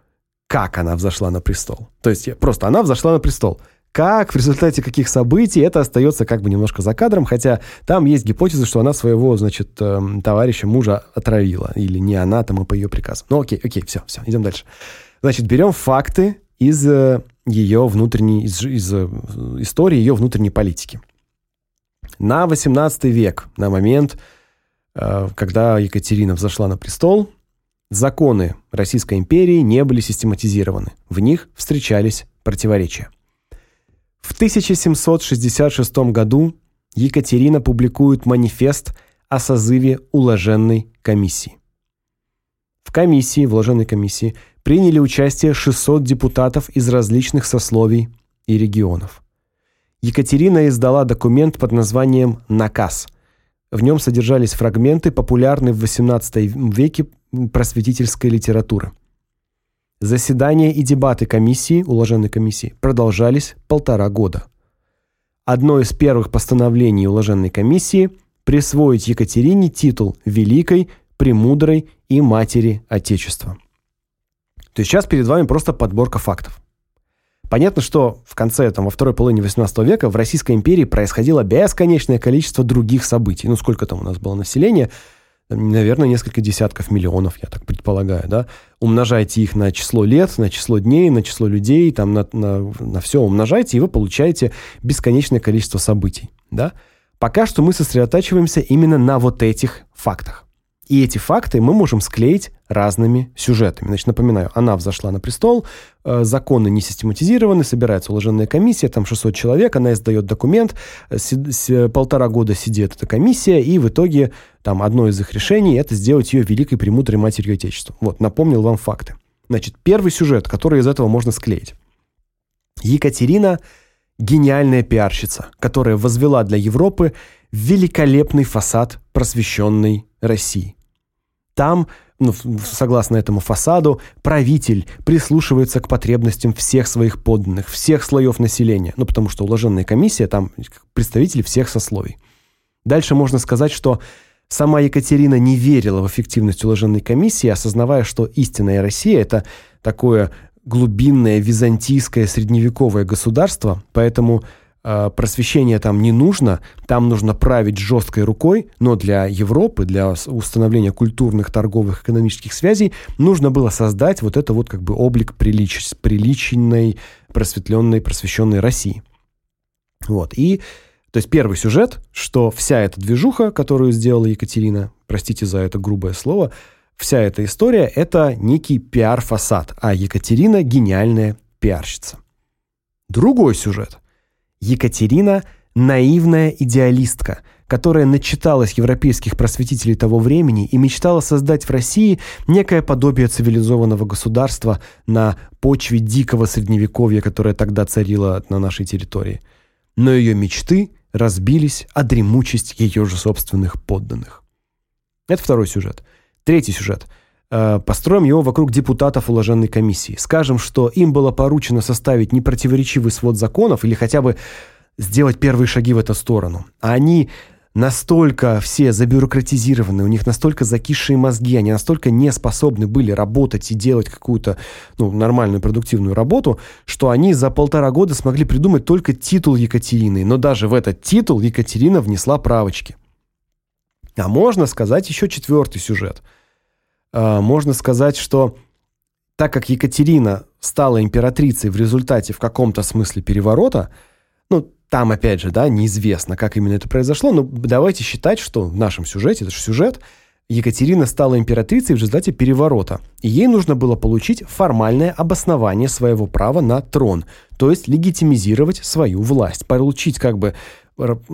как она взошла на престол. То есть просто она взошла на престол – как, в результате каких событий, это остается как бы немножко за кадром, хотя там есть гипотеза, что она своего, значит, эм, товарища, мужа отравила. Или не она, там и по ее приказу. Ну окей, окей, все, все, идем дальше. Значит, берем факты из э, ее внутренней, из, из э, истории ее внутренней политики. На 18 век, на момент, э, когда Екатерина взошла на престол, законы Российской империи не были систематизированы. В них встречались противоречия. В 1766 году Екатерина публикует манифест о созыве уложенной комиссии. В комиссии, в уложенной комиссии, приняли участие 600 депутатов из различных сословий и регионов. Екатерина издала документ под названием «Наказ». В нем содержались фрагменты популярной в XVIII веке просветительской литературы – Заседания и дебаты комиссии, уложенной комиссии, продолжались полтора года. Одно из первых постановлений уложенной комиссии присвоить Екатерине титул великой, премудрой и матери отечества. То есть сейчас перед вами просто подборка фактов. Понятно, что в конце там во второй половине XVIII века в Российской империи происходило бесконечное количество других событий. Ну сколько там у нас было населения? Наверное, несколько десятков миллионов, я так предполагаю, да. Умножайте их на число лет, на число дней, на число людей, там на на на все умножайте, и вы получаете бесконечное количество событий, да. Пока что мы сосредотачиваемся именно на вот этих фактах. И эти факты мы можем склеить разными сюжетами. Значит, напоминаю, она взошла на престол, э, законы не систематизированы, собирается уложенная комиссия, там 600 человек, она издает документ, э, си, полтора года сидит эта комиссия, и в итоге там одно из их решений это сделать ее великой премудрой матерью отечества. Вот, напомнил вам факты. Значит, первый сюжет, который из этого можно склеить. Екатерина гениальная пиарщица, которая возвела для Европы великолепный фасад просвещенной России. Там, ну, согласно этому фасаду, правитель прислушивается к потребностям всех своих подданных, всех слоев населения. Ну, потому что уложенная комиссия там представители всех сословий. Дальше можно сказать, что сама Екатерина не верила в эффективность уложенной комиссии, осознавая, что истинная Россия это такое глубинное византийское средневековое государство, поэтому просвещение там не нужно, там нужно править жесткой рукой, но для Европы, для установления культурных, торговых, экономических связей нужно было создать вот это вот как бы облик прилич, приличной, просветленной, просвещенной России. Вот. И то есть первый сюжет, что вся эта движуха, которую сделала Екатерина, простите за это грубое слово, вся эта история это некий пиар-фасад, а Екатерина гениальная пиарщица. Другой сюжет. Екатерина наивная идеалистка, которая начиталась европейских просветителей того времени и мечтала создать в России некое подобие цивилизованного государства на почве дикого средневековья, которое тогда царило на нашей территории. Но ее мечты разбились о дремучесть ее же собственных подданных. Это второй сюжет. Третий сюжет. Э, построим его вокруг депутатов уложенной комиссии. Скажем, что им было поручено составить непротиворечивый свод законов или хотя бы сделать первые шаги в эту сторону. А они настолько все забюрократизированы, у них настолько закисшие мозги, они настолько не способны были работать и делать какую-то, ну, нормальную продуктивную работу, что они за полтора года смогли придумать только титул Екатерины. Но даже в этот титул Екатерина внесла правочки. А можно сказать еще четвертый сюжет. А, можно сказать, что так как Екатерина стала императрицей в результате в каком-то смысле переворота, ну, там опять же, да, неизвестно, как именно это произошло, но давайте считать, что в нашем сюжете, это же сюжет, Екатерина стала императрицей в результате переворота, и ей нужно было получить формальное обоснование своего права на трон, то есть легитимизировать свою власть, получить как бы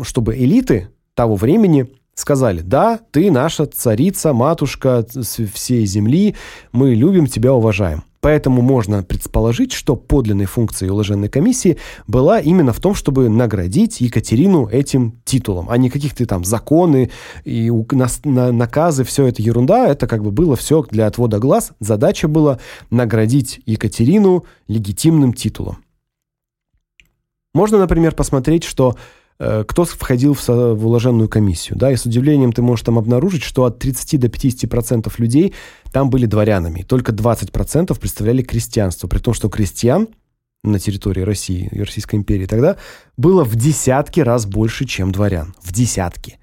чтобы элиты того времени сказали: "Да, ты наша царица, матушка всей земли, мы любим тебя, уважаем". Поэтому можно предположить, что подлинной функцией уложенной комиссии была именно в том, чтобы наградить Екатерину этим титулом, а не каких-то там законы и наказы, все это ерунда, это как бы было все для отвода глаз. Задача была наградить Екатерину легитимным титулом. Можно, например, посмотреть, что кто входил в, в уложенную комиссию, да, и с удивлением ты можешь там обнаружить, что от 30 до 50% людей там были дворянами, только 20% представляли крестьянство, при том, что крестьян на территории России и Российской империи тогда было в десятки раз больше, чем дворян, в десятки.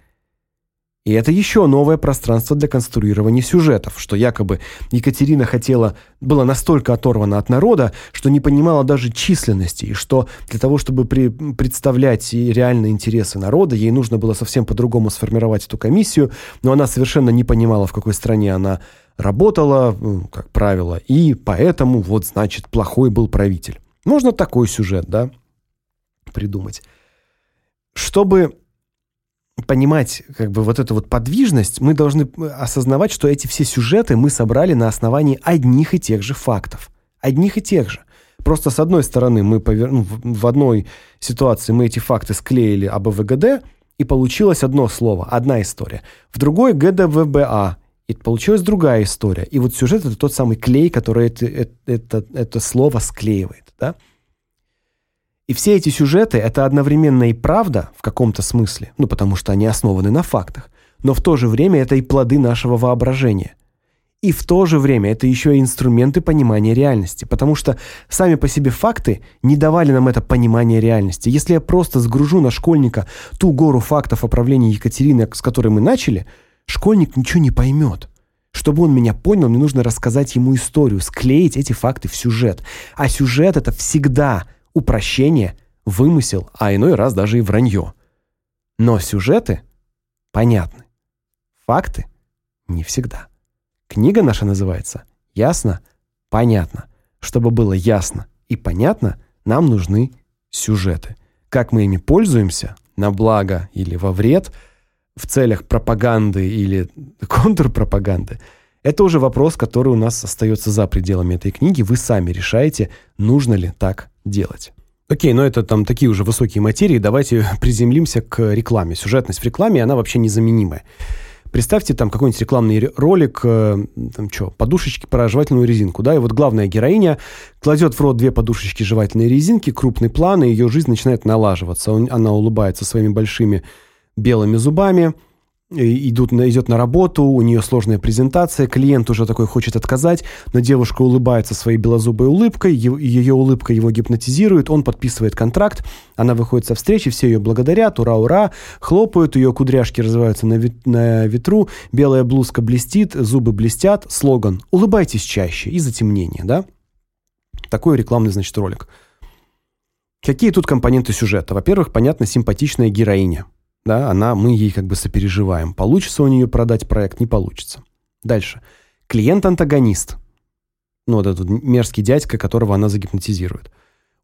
И это еще новое пространство для конструирования сюжетов, что якобы Екатерина хотела была настолько оторвана от народа, что не понимала даже численности, и что для того, чтобы при, представлять реальные интересы народа, ей нужно было совсем по-другому сформировать эту комиссию, но она совершенно не понимала, в какой стране она работала, ну, как правило, и поэтому вот, значит, плохой был правитель. Можно такой сюжет, да, придумать. Чтобы понимать как бы вот эту вот подвижность, мы должны э, осознавать, что эти все сюжеты мы собрали на основании одних и тех же фактов. Одних и тех же. Просто с одной стороны, мы повер... ну, в одной ситуации мы эти факты склеили об ВГД, и получилось одно слово, одна история. В другой ГДВБА, и получилась другая история. И вот сюжет это тот самый клей, который это это это, это слово склеивает, да? И все эти сюжеты это одновременно и правда в каком-то смысле, ну потому что они основаны на фактах, но в то же время это и плоды нашего воображения. И в то же время это еще и инструменты понимания реальности, потому что сами по себе факты не давали нам это понимание реальности. Если я просто сгружу на школьника ту гору фактов о правлении Екатерины, с которой мы начали, школьник ничего не поймет. Чтобы он меня понял, мне нужно рассказать ему историю, склеить эти факты в сюжет. А сюжет это всегда упрощение, вымысел, а иной раз даже и вранье. Но сюжеты понятны. Факты не всегда. Книга наша называется Ясно, понятно. Чтобы было ясно и понятно, нам нужны сюжеты. Как мы ими пользуемся на благо или во вред, в целях пропаганды или контрпропаганды, это уже вопрос, который у нас остается за пределами этой книги. Вы сами решаете, нужно ли так делать. Окей, но это там такие уже высокие материи. Давайте <laughs> приземлимся к рекламе. Сюжетность в рекламе, она вообще незаменимая. Представьте там какой-нибудь рекламный ролик, э, там что, подушечки про жевательную резинку, да, и вот главная героиня кладет в рот две подушечки жевательной резинки, крупный план, и ее жизнь начинает налаживаться. Она улыбается своими большими белыми зубами, идут на, идет на работу, у нее сложная презентация, клиент уже такой хочет отказать, но девушка улыбается своей белозубой улыбкой, ее улыбка его гипнотизирует, он подписывает контракт, она выходит со встречи, все ее благодарят, ура, ура, хлопают, ее кудряшки развиваются на, вет, на ветру, белая блузка блестит, зубы блестят, слоган «Улыбайтесь чаще» и затемнение, да? Такой рекламный, значит, ролик. Какие тут компоненты сюжета? Во-первых, понятно, симпатичная героиня – да, она, мы ей как бы сопереживаем. Получится у нее продать проект, не получится. Дальше. Клиент-антагонист. Ну, вот этот мерзкий дядька, которого она загипнотизирует.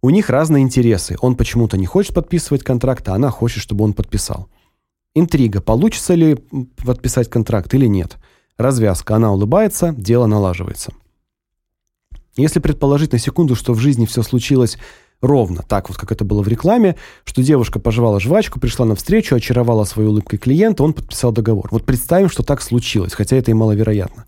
У них разные интересы. Он почему-то не хочет подписывать контракт, а она хочет, чтобы он подписал. Интрига. Получится ли подписать контракт или нет? Развязка. Она улыбается, дело налаживается. Если предположить на секунду, что в жизни все случилось ровно так вот, как это было в рекламе, что девушка пожевала жвачку, пришла на встречу, очаровала своей улыбкой клиента, он подписал договор. Вот представим, что так случилось, хотя это и маловероятно.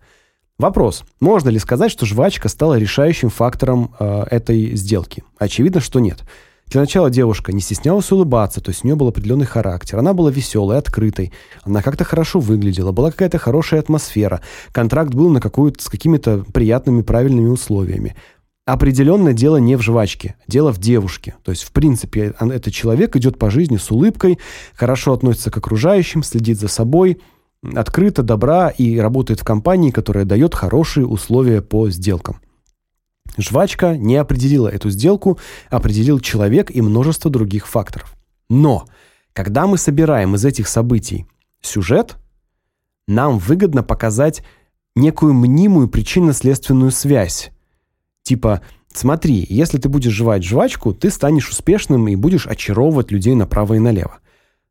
Вопрос: можно ли сказать, что жвачка стала решающим фактором э, этой сделки? Очевидно, что нет. Для начала девушка не стеснялась улыбаться, то есть у нее был определенный характер. Она была веселой, открытой. Она как-то хорошо выглядела, была какая-то хорошая атмосфера. Контракт был на какую-то с какими-то приятными, правильными условиями. Определенно дело не в жвачке, дело в девушке. То есть, в принципе, этот человек идет по жизни с улыбкой, хорошо относится к окружающим, следит за собой, открыто, добра и работает в компании, которая дает хорошие условия по сделкам. Жвачка не определила эту сделку, определил человек и множество других факторов. Но когда мы собираем из этих событий сюжет, нам выгодно показать некую мнимую причинно-следственную связь Типа, смотри, если ты будешь жевать жвачку, ты станешь успешным и будешь очаровывать людей направо и налево.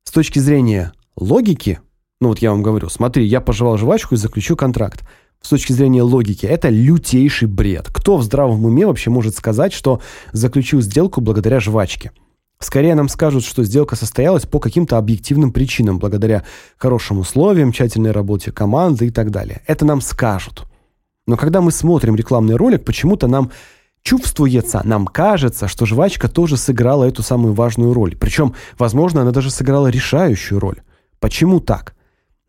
С точки зрения логики, ну вот я вам говорю, смотри, я пожевал жвачку и заключу контракт. С точки зрения логики, это лютейший бред. Кто в здравом уме вообще может сказать, что заключил сделку благодаря жвачке? Скорее нам скажут, что сделка состоялась по каким-то объективным причинам, благодаря хорошим условиям, тщательной работе команды и так далее. Это нам скажут. Но когда мы смотрим рекламный ролик, почему-то нам чувствуется, нам кажется, что жвачка тоже сыграла эту самую важную роль. Причем, возможно, она даже сыграла решающую роль. Почему так?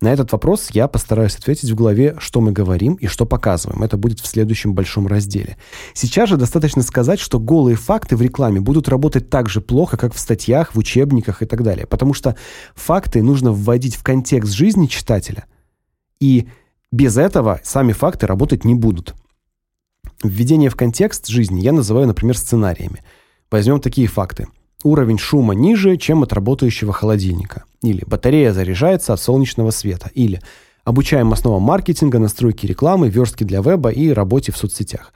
На этот вопрос я постараюсь ответить в главе «Что мы говорим и что показываем». Это будет в следующем большом разделе. Сейчас же достаточно сказать, что голые факты в рекламе будут работать так же плохо, как в статьях, в учебниках и так далее. Потому что факты нужно вводить в контекст жизни читателя. И без этого сами факты работать не будут. Введение в контекст жизни я называю, например, сценариями. Возьмем такие факты. Уровень шума ниже, чем от работающего холодильника. Или батарея заряжается от солнечного света. Или обучаем основам маркетинга, настройки рекламы, верстки для веба и работе в соцсетях.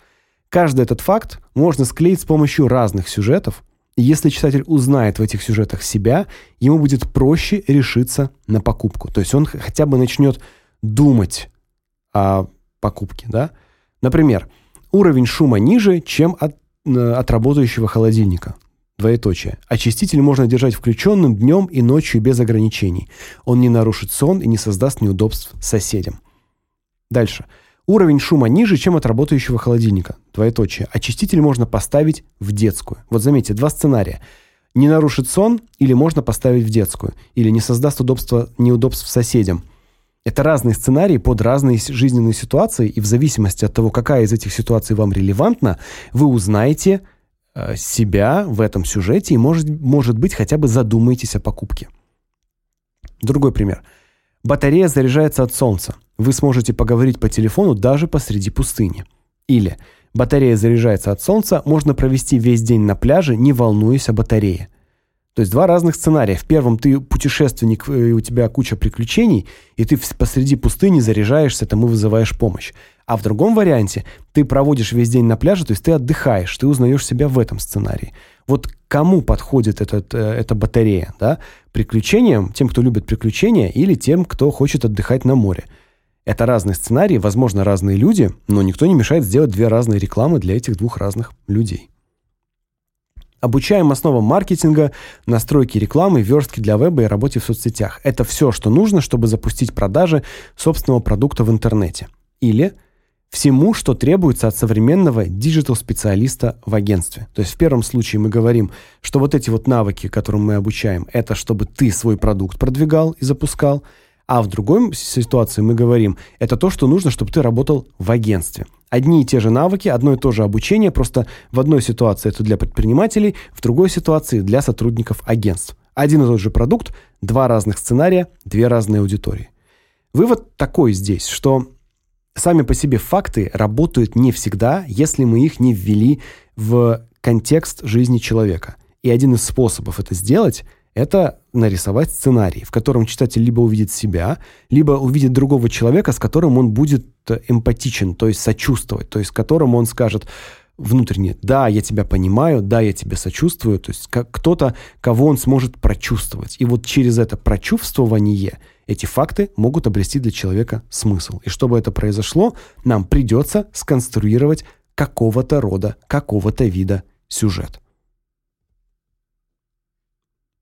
Каждый этот факт можно склеить с помощью разных сюжетов, и если читатель узнает в этих сюжетах себя, ему будет проще решиться на покупку. То есть он хотя бы начнет думать о покупке, да? Например, уровень шума ниже, чем от э, от работающего холодильника. Двоеточие. Очиститель можно держать включенным днем и ночью без ограничений. Он не нарушит сон и не создаст неудобств соседям. Дальше. Уровень шума ниже, чем от работающего холодильника. Двоеточие. Очиститель можно поставить в детскую. Вот заметьте, два сценария. Не нарушит сон или можно поставить в детскую, или не создаст удобства неудобств соседям. Это разные сценарии под разные жизненные ситуации, и в зависимости от того, какая из этих ситуаций вам релевантна, вы узнаете э, себя в этом сюжете и может может быть хотя бы задумаетесь о покупке. Другой пример. Батарея заряжается от солнца. Вы сможете поговорить по телефону даже посреди пустыни. Или батарея заряжается от солнца, можно провести весь день на пляже, не волнуясь о батарее. То есть два разных сценария. В первом ты путешественник, э, и у тебя куча приключений, и ты посреди пустыни заряжаешься, там и вызываешь помощь. А в другом варианте ты проводишь весь день на пляже, то есть ты отдыхаешь, ты узнаешь себя в этом сценарии. Вот кому подходит этот э, эта батарея, да? Приключениям, тем, кто любит приключения или тем, кто хочет отдыхать на море. Это разные сценарии, возможно, разные люди, но никто не мешает сделать две разные рекламы для этих двух разных людей. Обучаем основам маркетинга, настройки рекламы, верстки для веба и работе в соцсетях. Это все, что нужно, чтобы запустить продажи собственного продукта в интернете. Или всему, что требуется от современного диджитал-специалиста в агентстве. То есть в первом случае мы говорим, что вот эти вот навыки, которым мы обучаем, это чтобы ты свой продукт продвигал и запускал, А в другой ситуации мы говорим, это то, что нужно, чтобы ты работал в агентстве. Одни и те же навыки, одно и то же обучение, просто в одной ситуации это для предпринимателей, в другой ситуации для сотрудников агентств. Один и тот же продукт, два разных сценария, две разные аудитории. Вывод такой здесь, что сами по себе факты работают не всегда, если мы их не ввели в контекст жизни человека. И один из способов это сделать это нарисовать сценарий, в котором читатель либо увидит себя, либо увидит другого человека, с которым он будет эмпатичен, то есть сочувствовать, то есть с которым он скажет внутренне: "Да, я тебя понимаю, да, я тебе сочувствую", то есть как кто-то, кого он сможет прочувствовать. И вот через это прочувствование эти факты могут обрести для человека смысл. И чтобы это произошло, нам придется сконструировать какого-то рода, какого-то вида сюжет.